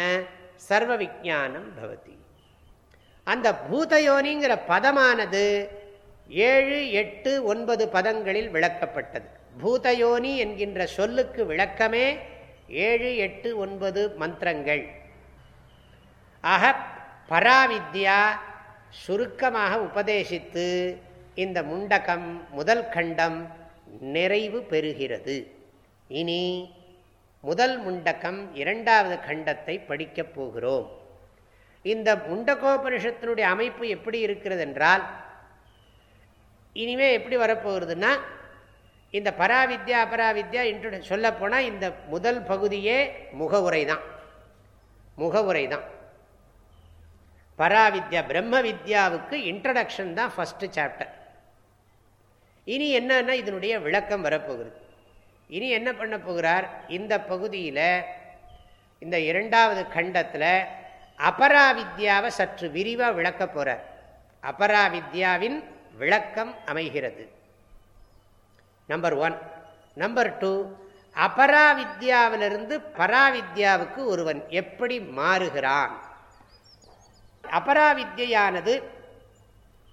சர்வ விஜானம் பவதி. அந்த பூதயோனிங்கிற பதமானது ஏழு எட்டு ஒன்பது பதங்களில் விளக்கப்பட்டது. பூதயோனி என்கின்ற சொல்லுக்கு விளக்கமே ஏழு எட்டு ஒன்பது மந்திரங்கள். ஆக பராவித்யா சுருக்கமாக உபதேசித்து இந்த முண்டகம் முதல் கண்டம் நிறைவு பெறுகிறது. இனி முதல் முண்டக்கம் இரண்டாவது கண்டத்தை படிக்கப் போகிறோம். இந்த முண்டகோபனிஷத்தினுடைய அமைப்பு எப்படி இருக்கிறது என்றால் இனிமே எப்படி வரப்போகிறதுன்னா இந்த பராவித்யா அபராவித்யா இன்ட்ரோ சொல்லப்போனால் இந்த முதல் பகுதியே முகவுரை தான். முகவுரை தான். பராவித்யா பிரம்ம வித்யாவுக்கு இன்ட்ரடக்ஷன் தான் ஃபஸ்ட்டு சாப்டர் இனி என்னன்னா இதனுடைய விளக்கம் வரப்போகிறது இனி என்ன பண்ண போகிறார்? இந்த பகுதியில் இந்த இரண்டாவது கண்டத்தில் அபராவித்யாவை சற்று விரிவாக விளக்க போகிறார் அபராவித்யாவின் விளக்கம் அமைகிறது. நம்பர் ஒன் நம்பர் டூ அபராவித்யாவிலிருந்து பராவித்யாவுக்கு ஒருவன் எப்படி மாறுகிறான்? அபராவித்யானது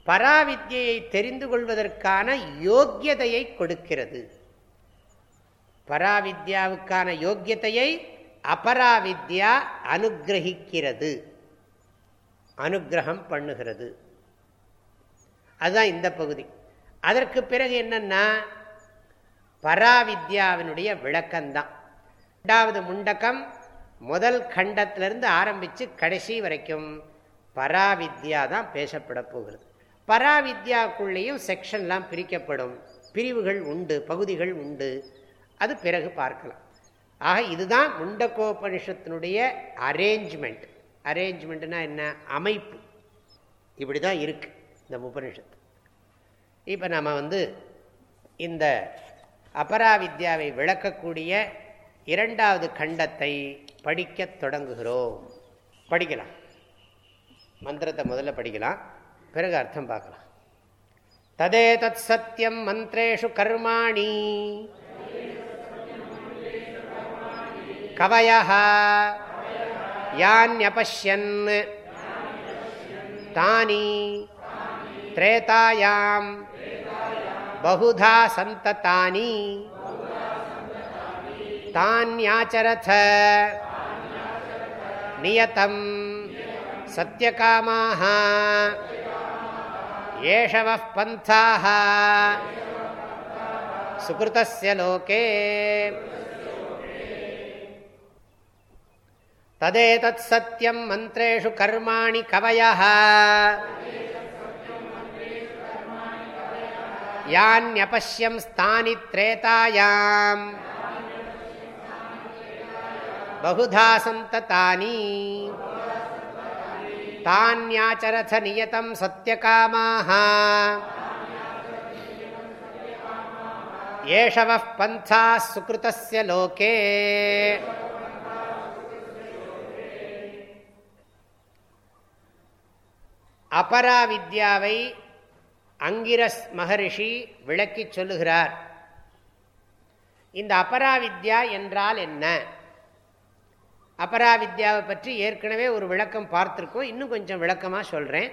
பராவித்யை தெரிந்து கொள்வதற்கான யோக்கியதையை கொடுக்கிறது. பராவித்யாவுக்கான யோக்கியத்தையை அபராவித்யா அனுகிரகிக்கிறது. அனுகிரகம் பண்ணுகிறது. அதுதான் இந்த பகுதி. அதற்கு பிறகு என்னன்னா பராவித்யாவினுடைய விளக்கம்தான். ரெண்டாவது முண்டக்கம் முதல் கண்டத்திலிருந்து ஆரம்பித்து கடைசி வரைக்கும் பராவித்யா தான் பேசப்பட போகிறது. பராவித்யாக்குள்ளேயும் செக்ஷன்லாம் பிரிக்கப்படும். பிரிவுகள் உண்டு பகுதிகள் உண்டு. அது பிறகு பார்க்கலாம். ஆக இதுதான் முண்டக்கோபனிஷத்தினுடைய அரேஞ்ச்மெண்ட். அரேஞ்ச்மெண்ட்னா என்ன? அமைப்பு. இப்படி தான் இருக்குது இந்த உபனிஷத்து. இப்போ நம்ம வந்து இந்த அபராவித்யாவை விளக்கக்கூடிய இரண்டாவது கண்டத்தை படிக்க தொடங்குகிறோம். படிக்கலாம். மந்திரத்தை முதல்ல படிக்கலாம் பிறகு அர்த்தம் பார்க்கலாம். ததே தத் சத்தியம் மந்திரேஷு கர்மாணி. கவய யான்யபஷ்யன் தானி. திரேதாயாம். பகுதா சந்ததானி. தானியாச்சரத. நியதம். नियतं सत्यकामाः एषवः पन्थाः सुकृतस्य लोके तदेतत्सत्यं मन्त्रेषु कर्माणि कवयः यान्यपश्यं स्थानि त्रेतायाम् बहुधा सन्ततानि தானியாச்சரத நியதம் சத்தியகாமாக ஏஷவ பந்தா சுகிருத்திய லோகே. அபராவித்யாவை அங்கிரஸ் மகரிஷி விளக்கி சொல்லுகிறார். இந்த அபராவித்யா என்றால் என்ன? அபராவித்யாவை பற்றி ஏற்கனவே ஒரு விளக்கம் பார்த்துருக்கோம். இன்னும் கொஞ்சம் விளக்கமாக சொல்கிறேன்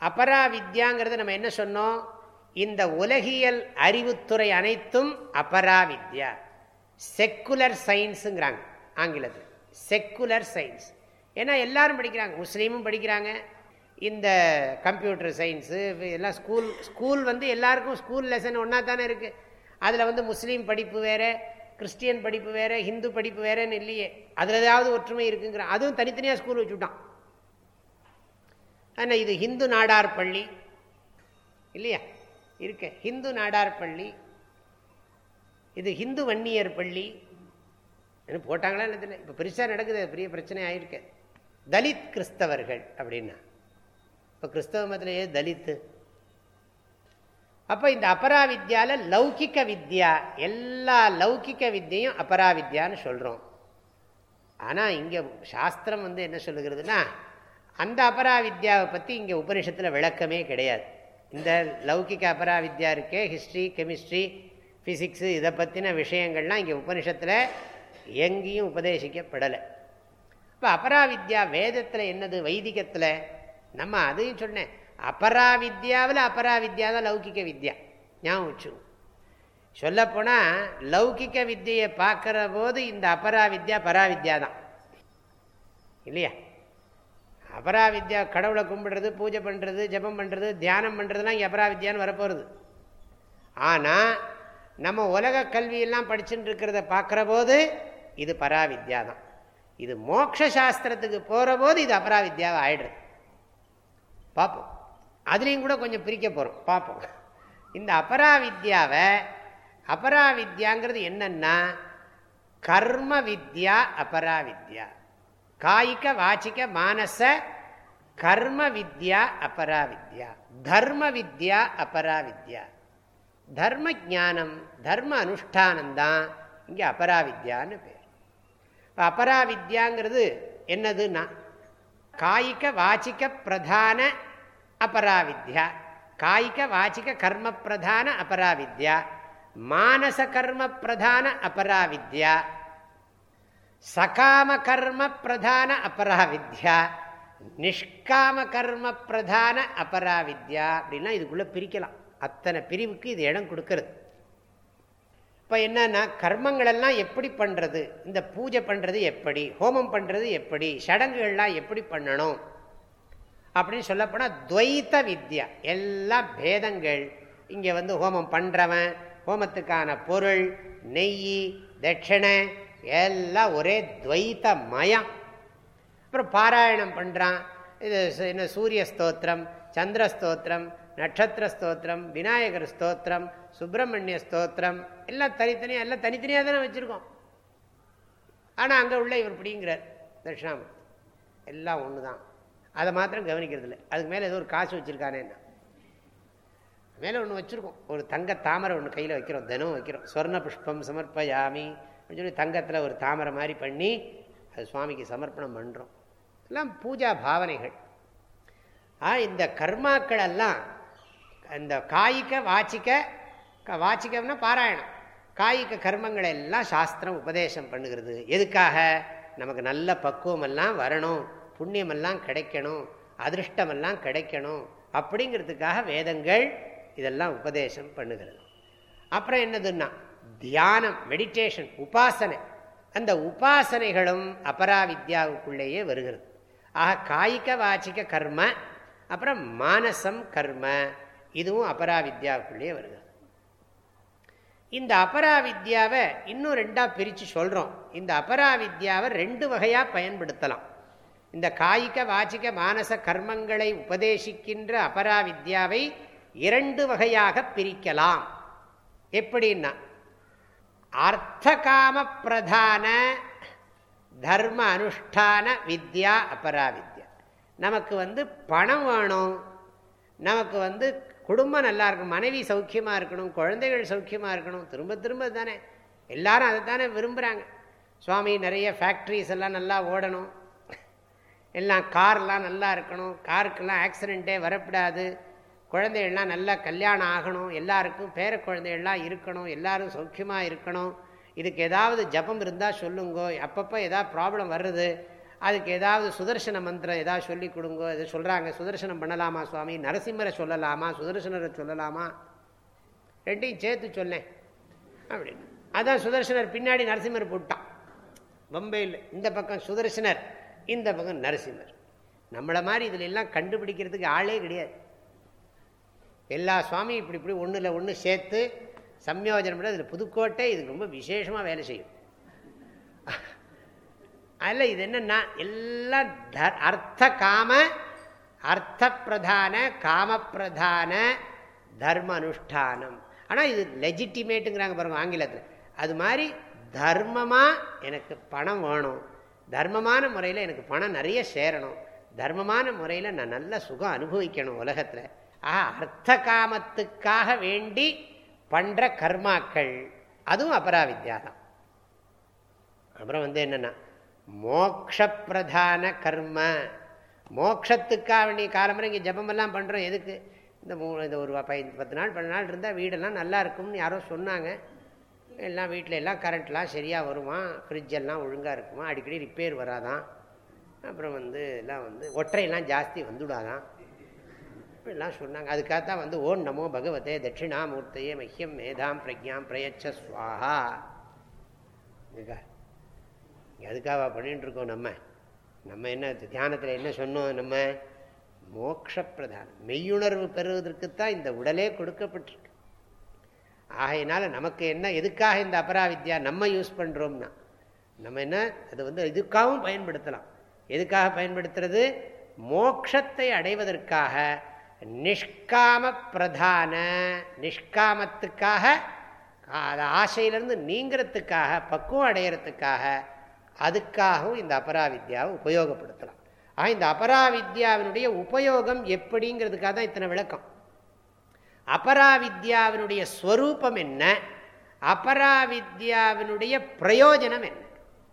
அபராவித்யாங்கிறத நம்ம என்ன சொன்னோம்? இந்த உலகியல் அறிவுத்துறை அனைத்தும் அபராவித்யா. செக்குலர் சயின்ஸுங்கிறாங்க ஆங்கிலத்தில். செக்குலர் சயின்ஸ் ஏன்னா எல்லாரும் படிக்கிறாங்க முஸ்லீமும் படிக்கிறாங்க. இந்த கம்ப்யூட்டர் சயின்ஸு எல்லாம் ஸ்கூல் ஸ்கூல் வந்து எல்லாருக்கும் ஸ்கூல் லெசன் ஒன்றா தானே இருக்குது அதில் வந்து முஸ்லீம் படிப்பு வேறு கிறிஸ்டியன் படிப்பு வேறு ஹிந்து படிப்பு வேறேன்னு இல்லையே. அதில் ஏதாவது ஒற்றுமை இருக்குங்கிற அதுவும் தனித்தனியாக ஸ்கூல் வச்சுட்டான். ஆனால் இது ஹிந்து நாடார் பள்ளி. இல்லையா? இருக்க. ஹிந்து நாடார் பள்ளி. இது ஹிந்து வன்னியர் பள்ளி. என்ன போட்டாங்களா இல்லை இப்போ பெருசாக நடக்குது பெரிய பிரச்சனை ஆகிருக்கு தலித் கிறிஸ்தவர்கள் அப்படின்னா. இப்போ கிறிஸ்தவ மதத்திலேயே தலித்து? அப்போ இந்த அபராவித்யாவில் லௌகிக்க வித்யா எல்லா லௌகிக்க வித்தியையும் அபராவித்யான்னு சொல்கிறோம் ஆனால் இங்கே சாஸ்திரம் வந்து என்ன சொல்லுகிறதுனா அந்த அபராவித்யாவை பற்றி இங்கே உபனிஷத்தில் விளக்கமே கிடையாது. இந்த லௌகிக்க அபராவித்யா இருக்கே ஹிஸ்ட்ரி கெமிஸ்ட்ரி ஃபிசிக்ஸு இதை பற்றின விஷயங்கள்லாம் இங்கே உபனிஷத்தில் எங்கேயும் உபதேசிக்கப்படலை. இப்போ அபராவித்யா வேதத்தில் என்னது வைதிகத்தில்? நம்ம அதையும் சொன்னேன். அபராவித்யாவில் அபராவித்யா தான் லௌகிக்க வித்யா. ஞாபகம் வச்சு சொல்லப்போனால் லௌகிக்க வித்தியை பார்க்குற போது இந்த அபராவித்யா பராவித்யா தான். இல்லையா? அபராவித்யா கடவுளை கும்பிடுறது பூஜை பண்ணுறது ஜபம் பண்ணுறது தியானம் பண்ணுறதுலாம் இங்கே அபராவித்யான்னு வரப்போகிறது ஆனால் நம்ம உலக கல்வியெல்லாம் படிச்சுட்டு இருக்கிறத பார்க்குற போது இது பராவித்யா தான். இது மோக்ஷாஸ்திரத்துக்கு போகிற போது இது அபராவித்யாவை ஆயிடுறது பார்ப்போம். அதுலேயும் கூட கொஞ்சம் பிரிக்க போகிறோம் பார்ப்போம் இந்த அபராவித்யாவை அபராவித்யாங்கிறது என்னன்னா கர்ம வித்யா அபராவித்யா. காய்க வாச்சிக்க மானச கர்ம வித்யா அபராவித்யா. தர்ம வித்யா அபராவித்யா. தர்ம ஜானம் தர்ம அனுஷ்டானம் தான் இங்கே அபராவித்யான்னு பேர். அபராவித்யாங்கிறது என்னதுன்னா காய்க வாச்சிக்க பிரதான அபராவித்யா. காய்க வாச்சிக கர்ம பிரதான அபராவித்யா. மானச கர்ம பிரதான அபராவித்யா. சகாம கர்ம பிரதான அபராவித்யா. நிஷ்காம கர்ம பிரதான அபராவித்யா. அப்படின்னா இதுக்குள்ளே பிரிக்கலாம். அத்தனை பிரிவுக்கு இது இடம் கொடுக்கறது. இப்போ என்னன்னா கர்மங்களெல்லாம் எப்படி பண்ணுறது இந்த பூஜை பண்ணுறது எப்படி? ஹோமம் பண்ணுறது எப்படி? சடங்குகள்லாம் எப்படி பண்ணணும்? அப்படின்னு சொல்லப்போனால் துவைத்த வித்யா. எல்லா பேதங்கள். இங்கே வந்து ஹோமம் பண்ணுறவன் ஹோமத்துக்கான பொருள் நெய் தட்சிணை எல்லாம் ஒரே துவைத்த மயம். அப்புறம் பாராயணம் பண்ணுறான் இது என்ன சூரிய ஸ்தோத்திரம் சந்திர ஸ்தோத்திரம் நட்சத்திர ஸ்தோத்திரம் விநாயகர் ஸ்தோத்திரம் சுப்பிரமணிய ஸ்தோத்திரம். எல்லாம் தனித்தனியாக எல்லாம் தனித்தனியாக தானே வச்சுருக்கோம். ஆனால் அங்கே உள்ள இவர் பிடிங்கிறார் தட்சிணாமூர்த்தி. எல்லாம் ஒன்று தான் அதை மாத்திரம் கவனிக்கிறது இல்லை அதுக்கு மேலே ஏதோ ஒரு காசு வச்சுருக்கானே என்ன மேலே ஒன்று வச்சுருக்கோம். ஒரு தங்க தாமரை ஒன்று கையில் வைக்கிறோம். தினம் வைக்கிறோம். சொர்ண புஷ்பம் சமர்ப்பயாமி அப்படின்னு சொல்லி தங்கத்தில் ஒரு தாமரை மாதிரி பண்ணி அது சுவாமிக்கு சமர்ப்பணம் பண்ணுறோம் எல்லாம் பூஜா பாவனைகள். ஆ இந்த கர்மாக்கள் எல்லாம் இந்த காய்க வாச்சிக்க வாச்சிக்கம்னா பாராயணம். காய்க கர்மங்களை எல்லாம் சாஸ்திரம் உபதேசம் பண்ணுகிறது. எதுக்காக? நமக்கு நல்ல பக்குவமெல்லாம் வரணும். புண்ணியமெல்லாம் கிடைக்கணும் அதிருஷ்டமெல்லாம் கிடைக்கணும் அப்படிங்கிறதுக்காக வேதங்கள் இதெல்லாம் உபதேசம் பண்ணுகிறது. அப்புறம் என்னதுன்னா தியானம் மெடிடேஷன் உபாசனை. அந்த உபாசனைகளும் அபராவித்யாவுக்குள்ளேயே வருகிறது. ஆக காய்க வாச்சிக்க கர்ம அப்புறம் மானசம் கர்ம இதுவும் அபராவித்யாவுக்குள்ளேயே வருகிறது. இந்த அபராவித்யாவை இன்னும் ரெண்டாக பிரித்து சொல்கிறோம் இந்த அபராவித்யாவை ரெண்டு வகையாக பயன்படுத்தலாம். இந்த காய்க வாச்சிக மானச கர்மங்களை உபதேசிக்கின்ற அபராவித்யாவை இரண்டு வகையாக பிரிக்கலாம். எப்படின்னா அர்த்தகாம பிரதான தர்ம அனுஷ்டான வித்யா அபராவித்யா. நமக்கு வந்து பணம் வேணும். நமக்கு வந்து குடும்பம் நல்லா இருக்கணும் மனைவி சௌக்கியமாக இருக்கணும் குழந்தைகள் சௌக்கியமாக இருக்கணும் திரும்ப திரும்ப தானே. எல்லாரும் அதை தானே விரும்புகிறாங்க சுவாமி நிறைய ஃபேக்ட்ரிஸ் எல்லாம் நல்லா ஓடணும். எல்லாம் கார்லாம் நல்லா இருக்கணும். காருக்கெல்லாம் ஆக்சிடெண்ட்டே வரப்படாது. குழந்தைகள்லாம் நல்லா கல்யாணம் ஆகணும். எல்லாருக்கும் பேர குழந்தைகள்லாம் இருக்கணும். எல்லாரும் சௌக்கியமாக இருக்கணும். இதுக்கு ஏதாவது ஜபம் இருந்தால் சொல்லுங்கோ. அப்பப்போ ஏதாவது ப்ராப்ளம் வர்றது அதுக்கு ஏதாவது சுதர்சன மந்திரம் ஏதாவது சொல்லி கொடுங்கோ. இதை சொல்கிறாங்க சுதர்சனம் பண்ணலாமா சுவாமி? நரசிம்மரை சொல்லலாமா? சுதர்சனரை சொல்லலாமா? ரெண்டையும் சேர்த்து சொன்னேன் அப்படின்னு. அதான் சுதர்சனர் பின்னாடி நரசிம்மர் போட்டான். பம்பையில். இந்த பக்கம் சுதர்சனர். இந்த பக்கம் நரசிம்மர். நம்மளை மாதிரி இதில் எல்லாம் கண்டுபிடிக்கிறதுக்கு ஆளே கிடையாது. எல்லா சுவாமியும் இப்படி இப்படி ஒன்றில் ஒன்று சேர்த்து சம்யோஜனம் பண்ண இதில் புதுக்கோட்டை இதுக்கு ரொம்ப விசேஷமாக வேலை செய்யும். அதில் இது என்னென்னா எல்லாம் அர்த்த காம அர்த்த பிரதான காமப்பிரதான தர்ம அனுஷ்டானம் ஆனால் இது லெஜிட்டிமேட்டுங்கிறாங்க பாருங்கள் ஆங்கிலத்தில். அது மாதிரி தர்மமாக எனக்கு பணம் வேணும். தர்மமான முறையில் எனக்கு பணம் நிறைய சேரணும். தர்மமான முறையில் நான் நல்ல சுகம் அனுபவிக்கணும் உலகத்தில். ஆஹா அர்த்த காமத்துக்காக வேண்டி பண்ணுற கர்மாக்கள். அதுவும் அபராவித்யா தான் அப்புறம் வந்து என்னென்னா மோக்ஷப்பிரதான கர்ம. மோக்ஷத்துக்காக வேண்டிய காலம்பரம் இங்கே ஜபமெல்லாம் பண்ணுறோம் எதுக்கு? இந்த மூ இந்த ஒரு பத்து நாள் பன்னெண்டு நாள் இருந்தால் வீடெல்லாம் நல்லா இருக்கும்னு யாரோ சொன்னாங்க. எல்லாம் வீட்டில் எல்லாம் கரண்ட்லாம் சரியாக வருமா? ஃப்ரிட்ஜெல்லாம் ஒழுங்காக இருக்குமா? அடிக்கடி ரிப்பேர் வராதான் அப்புறம் வந்து எல்லாம் வந்து ஒற்றையெல்லாம் ஜாஸ்தி வந்துவிடாதான் இப்படிலாம் சொன்னாங்க. அதுக்காக தான் வந்து ஓம் நமோ பகவதே தட்சிணாமூர்த்தையே மஹ்யம் மேதாம் பிரஜாம் பிரயச்ச சுவாஹா. எதுக்காக பண்ணிட்டு இருக்கோம் நம்ம? நம்ம என்ன தியானத்தில் என்ன சொன்னோம் நம்ம? மோக்ஷப்பிரதானம் மெய்யுணர்வு மெய்யுணர்வு பெறுவதற்குத்தான் இந்த உடலே கொடுக்கப்பட்டிருக்கு. ஆகையினால நமக்கு என்ன எதுக்காக இந்த அபராவித்யா நம்ம யூஸ் பண்ணுறோம்னா நம்ம என்ன அது வந்து இதுக்காகவும் பயன்படுத்தலாம். எதுக்காக பயன்படுத்துறது? மோக்ஷத்தை அடைவதற்காக நிஷ்காம பிரதான நிஷ்காமத்துக்காக அது ஆசையிலிருந்து நீங்கிறதுக்காக பக்குவம் அடையிறதுக்காக அதுக்காகவும் இந்த அபராவித்யாவை உபயோகப்படுத்தலாம். ஆக இந்த அபராவித்யாவினுடைய உபயோகம் எப்படிங்கிறதுக்காக தான் இத்தனை விளக்கம். அபராவித்யாவினுடைய ஸ்வரூபம் என்ன? அபராவித்யாவினுடைய பிரயோஜனம் என்ன?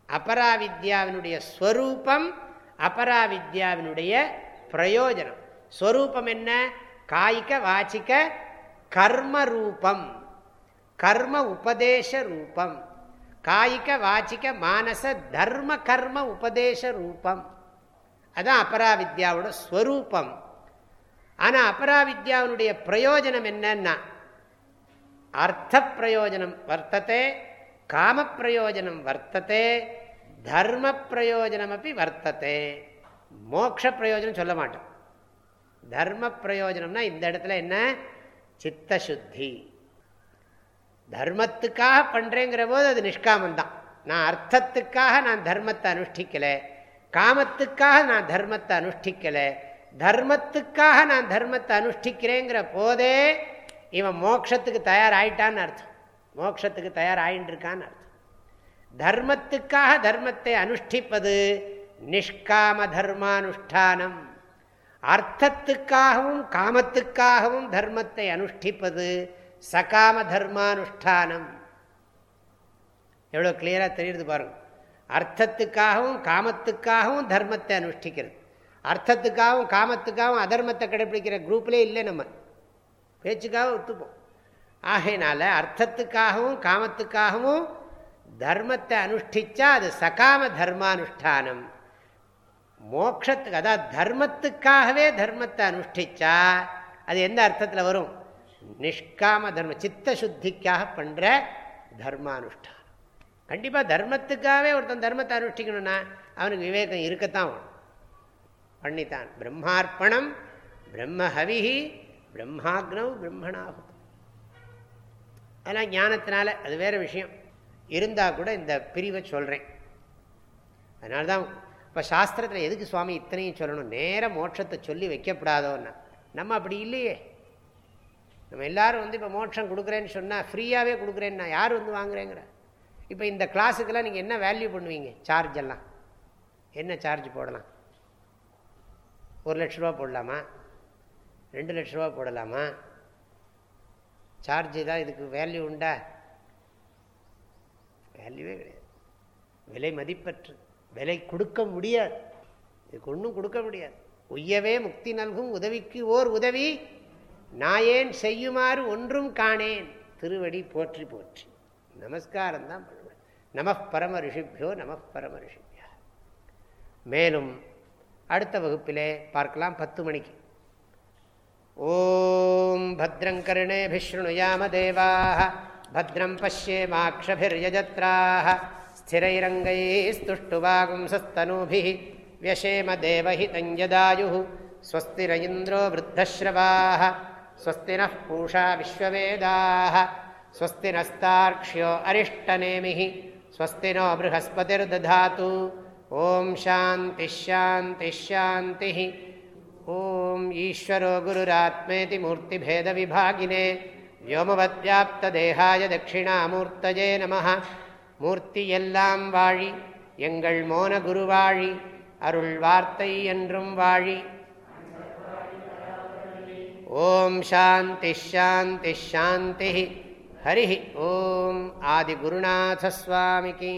அபராவித்யாவினுடைய ஸ்வரூபம் அபராவித்யாவினுடைய பிரயோஜனம். ஸ்வரூபம் என்ன? காய்க வாச்சிக்க கர்ம ரூபம் கர்ம உபதேச ரூபம். காய்க வாச்சிக்க மானச தர்ம கர்ம உபதேச ரூபம். அதான் அபராவித்யாவோட ஸ்வரூபம். ஆனால் அபராவித்யாவுடைய பிரயோஜனம் என்னன்னா அர்த்த பிரயோஜனம் வர்த்தத்தை காம பிரயோஜனம் வர்த்தத்தை தர்ம பிரயோஜனம் அப்படி வர்த்தத்தை மோட்ச பிரயோஜனம் சொல்ல மாட்டோம். தர்ம பிரயோஜனம்னா இந்த இடத்துல என்ன? சித்த சுத்தி தர்மத்துக்காக பண்ணுறேங்கிற போது அது நிஷ்காமந்தான் நான் அர்த்தத்துக்காக நான் தர்மத்தை அனுஷ்டிக்கலை காமத்துக்காக நான் தர்மத்தை அனுஷ்டிக்கலை தர்மத்துக்காக நான் தர்மத்தை அனுஷ்டிக்கிறேங்கிற போதே இவன் மோட்சத்துக்கு தயாராயிட்டான்னு அர்த்தம். மோட்சத்துக்கு தயாராயின்றிருக்கான்னு அர்த்தம். தர்மத்துக்காக தர்மத்தை அனுஷ்டிப்பது நிஷ்காம தர்மானுஷ்டானம். அர்த்தத்துக்காகவும் காமத்துக்காகவும் தர்மத்தை அனுஷ்டிப்பது சகாம தர்மானுஷ்டானம். எவ்வளோ கிளியராக தெரியுது பாருங்க. அர்த்தத்துக்காகவும் காமத்துக்காகவும் தர்மத்தை அனுஷ்டிக்கிறது. அர்த்தத்துக்காகவும் காமத்துக்காகவும் அதர்மத்தை கடைப்பிடிக்கிற குரூப்லேயே இல்லை நம்ம. பேச்சுக்காக ஒத்துப்போம். ஆகையினால அர்த்தத்துக்காகவும் காமத்துக்காகவும் தர்மத்தை அனுஷ்டிச்சா அது சகாம தர்மானுஷ்டானம். மோக்ஷத்துக்கு அதாவது தர்மத்துக்காகவே தர்மத்தை அனுஷ்டிச்சா அது எந்த அர்த்தத்தில் வரும்? நிஷ்காம தர்ம சித்த சுத்திக்காக பண்ணுற தர்மானுஷ்டானம். கண்டிப்பாக தர்மத்துக்காகவே ஒருத்தன் தர்மத்தை அனுஷ்டிக்கணும்னா அவனுக்கு விவேகம் இருக்கத்தான் வேணும். பண்ணித்தான். பிரம்மார்ப்பணம் பிரம்மஹவிஹி பிரம்மாக்னவ் பிரம்மணாகும் அதெல்லாம் ஞானத்தினால அது வேற விஷயம். இருந்தால் கூட இந்த பிரிவை சொல்கிறேன் அதனால தான் இப்போ சாஸ்திரத்தில் எதுக்கு சுவாமி இத்தனையும் சொல்லணும்? நேர மோட்சத்தை சொல்லி வைக்கப்படாதோன்னா. நம்ம அப்படி இல்லையே. நம்ம எல்லாரும் வந்து இப்போ மோட்சம் கொடுக்குறேன்னு சொன்னால் ஃப்ரீயாகவே கொடுக்குறேன்னா யார் வந்து வாங்குறேங்கிற? இப்போ இந்த கிளாஸுக்கெல்லாம் நீங்கள் என்ன வேல்யூ பண்ணுவீங்க? சார்ஜ் எல்லாம். என்ன சார்ஜ் போடலாம்? ஒரு லட்ச ரூபா போடலாமா? ரெண்டு லட்ச ரூபா போடலாமா? சார்ஜ் தான் இதுக்கு வேல்யூ உண்டா? வேல்யூவே கிடையாது. விலை மதிப்பற்று. விலை கொடுக்க முடியாது. இதுக்கு ஒன்றும் கொடுக்க முடியாது. உய்யவே முக்தி நல்கும் உதவிக்கு ஓர் உதவி. நாயேன் செய்யுமாறு ஒன்றும் காணேன். திருவடி போற்றி போற்றி. நமஸ்காரம் தான் பண்ணுவேன். நம பரம ரிஷிபியோ நம பரம ரிஷிபியா மேலும் அடுத்த வகுப்பிலே பார்க்கலாம் பத்து மணிக்கு ஓம் भद्रङ्कर्णेभिशृणुयाम देवाः भद्रं पश्येमाक्षभिर्यजत्राः स्थिरैरङ्गैस्तुष्टुवागुंसस्तनूभिः व्यशेम देवहितं यदायुः स्वस्ति न इन्द्रो वृद्धश्रवाः स्वस्ति नः पूषा विश्ववेदाः स्वस्ति नस्तार्क्ष्यो अरिष्टनेमिः स्वस्ति नो बृहस्पतिर्दधातु ॐ शान्तिश्शान्तिश्शान्तिः ॐ ईश्वरो गुरुरात्मेति मूर्तिभेदविभागिने व्योमवद्व्याप्तदेहाय दक्षिणामूर्तये नमः மூர்த்தி எல்லாம் வாழி எங்கள் மோன குருவாழி அருள் வார்த்தை என்றும் வாழி ஓம் சாந்தி ஷாந்தி ஷாந்தி ஹரி ஓம் ஆதிகுருநாதஸ்வாமிக்கு